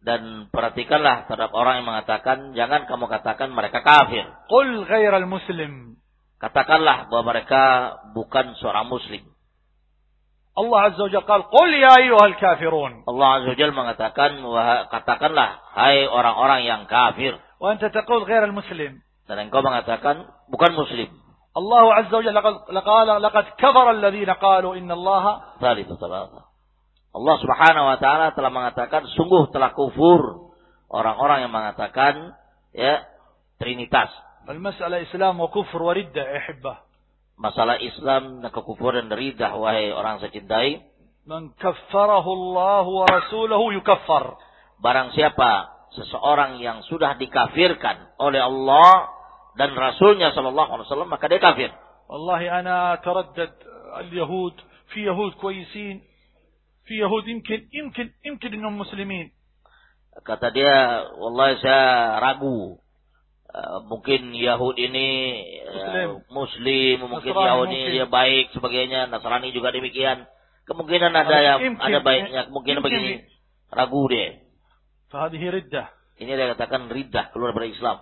Dan perhatikanlah terhadap orang yang mengatakan jangan kamu katakan mereka kafir. Qul ghairal muslim. Katakanlah bahwa mereka bukan seorang muslim. Allah Azza wa Jalla qul ya ayyuhal kafirun. Allah Azza wa Jalla mengatakan katakanlah hai orang-orang yang kafir. Wa anta taqul muslim. Dan engkau mengatakan bukan muslim. Allah Azza wa Jalla laqad kafara alladziina qalu inna thalatha. Allah Subhanahu wa taala telah mengatakan sungguh telah kufur orang-orang yang mengatakan ya trinitas. Al-mas'alah Islam wa kufur wa riddah. Ya Masalah Islam dan kekufuran ridah wahai orang saya cintai. Man kaffarahu Allah wa rasuluhu yukaffar. Barang siapa seseorang yang sudah dikafirkan oleh Allah dan Rasulnya Shallallahu Alaihi Wasallam maka dia kafir. والله أنا أتردد اليهود في يهود كويسين في يهود يمكن يمكن يمكن إنهم مسلمين Kata dia, wallahi saya ragu. Uh, mungkin Yahud ini Muslim, uh, Muslim mungkin Nasrani Yahudi mungkin. dia baik sebagainya, Nasrani juga demikian. Kemungkinan ada yang Imkin, ada baiknya, kemungkinan imkin. begini ragu deh. فهذه ردة Ini dia katakan ridah keluar dari Islam.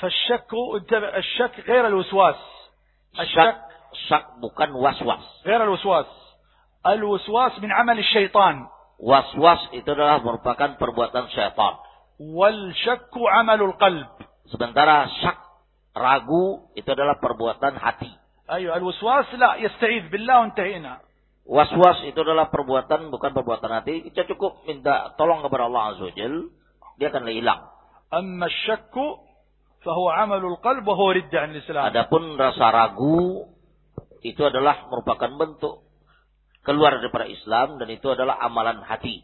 فالشك انتبه الشك غير الوسواس Syak, الشك syak bukan was-was. غير الوسواس الوسواس من عمل الشيطان Was-was itu adalah merupakan perbuatan syaitan. والشك عمل القلب Sementara syak, ragu itu adalah perbuatan hati. أيوة الوسواس لا يستعيذ بالله وانتهينا Was-was itu adalah perbuatan bukan perbuatan hati. Kita cukup minta tolong kepada Allah Azza Jal, dia akan hilang. Amma syakku fahu amalul qalb wa huwa islam Adapun rasa ragu itu adalah merupakan bentuk keluar daripada Islam dan itu adalah amalan hati.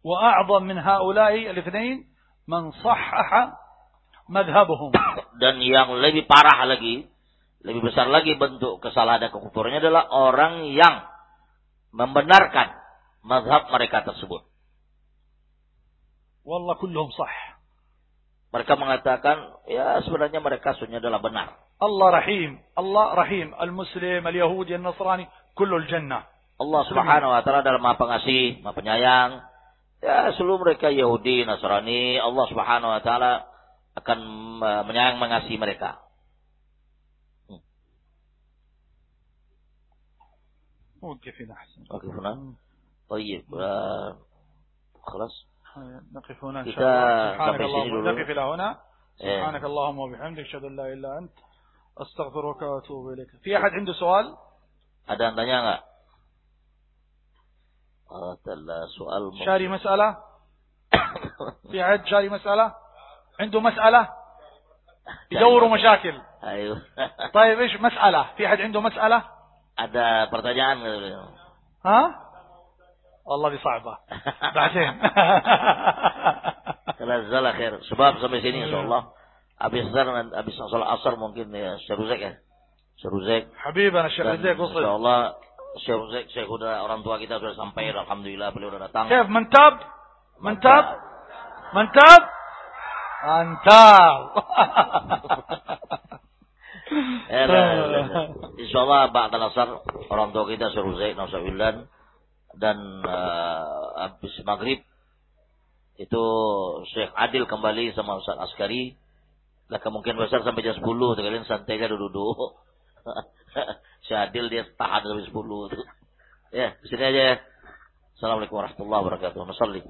Wa min haula'i al-ithnain man sahaha madhabuhum. Dan yang lebih parah lagi lebih besar lagi bentuk kesalahan dan kekufurannya adalah orang yang membenarkan mazhab mereka tersebut. Wallah kulluhum sah. Mereka mengatakan, ya sebenarnya mereka sunnya adalah benar. Allah rahim, Allah rahim, al-muslim, al-yahudi, al-nasrani, kullul jannah. Allah subhanahu wa ta'ala dalam maha pengasih, maha penyayang. Ya seluruh mereka Yahudi, Nasrani, Allah subhanahu wa ta'ala akan eh, menyayang mengasihi mereka. وقف هنا أحسن. طيب. eh, خلاص. نقف هنا إن شاء الله. نقف إلى هنا. Eh, سبحانك اللهم وبحمدك أشهد أن لا إله إلا أنت. أستغفرك وأتوب إليك. في أحد عنده سؤال؟ ada yang tanya nggak? Adalah soal شاري مسألة؟ في أحد شاري مسألة؟ عنده مسألة؟ يدوروا مشاكل. Ayo. طيب إيش مسألة؟ في أحد عنده مسألة؟ Ada pertanyaan nggak beliau? Hah? Allah bisa'bah. Ba'asin. Kalau akhir, Sebab sampai sini hmm. insyaAllah. Habis asar, habis asar mungkin ya, seruzek ya. Seruzek. Habibana Syaruzek. InsyaAllah Syaruzek, Syekh udah orang tua kita sudah sampai. Hmm. Alhamdulillah beliau sudah datang. Syekh, mantap. Mantap. Mantap. Mantap. *laughs* Eh, Insya Allah Pak. Insyaallah orang tua kita suruh Zaid Nausabillan dan uh, habis maghrib itu Syekh Adil kembali sama Ustaz Askari. Lah kemungkinan besar sampai jam 10 kalian santai aja duduk-duduk. *laughs* Syekh Adil dia tahan sampai 10 Ya, di sini aja ya. Assalamualaikum warahmatullahi wabarakatuh. Nasalli.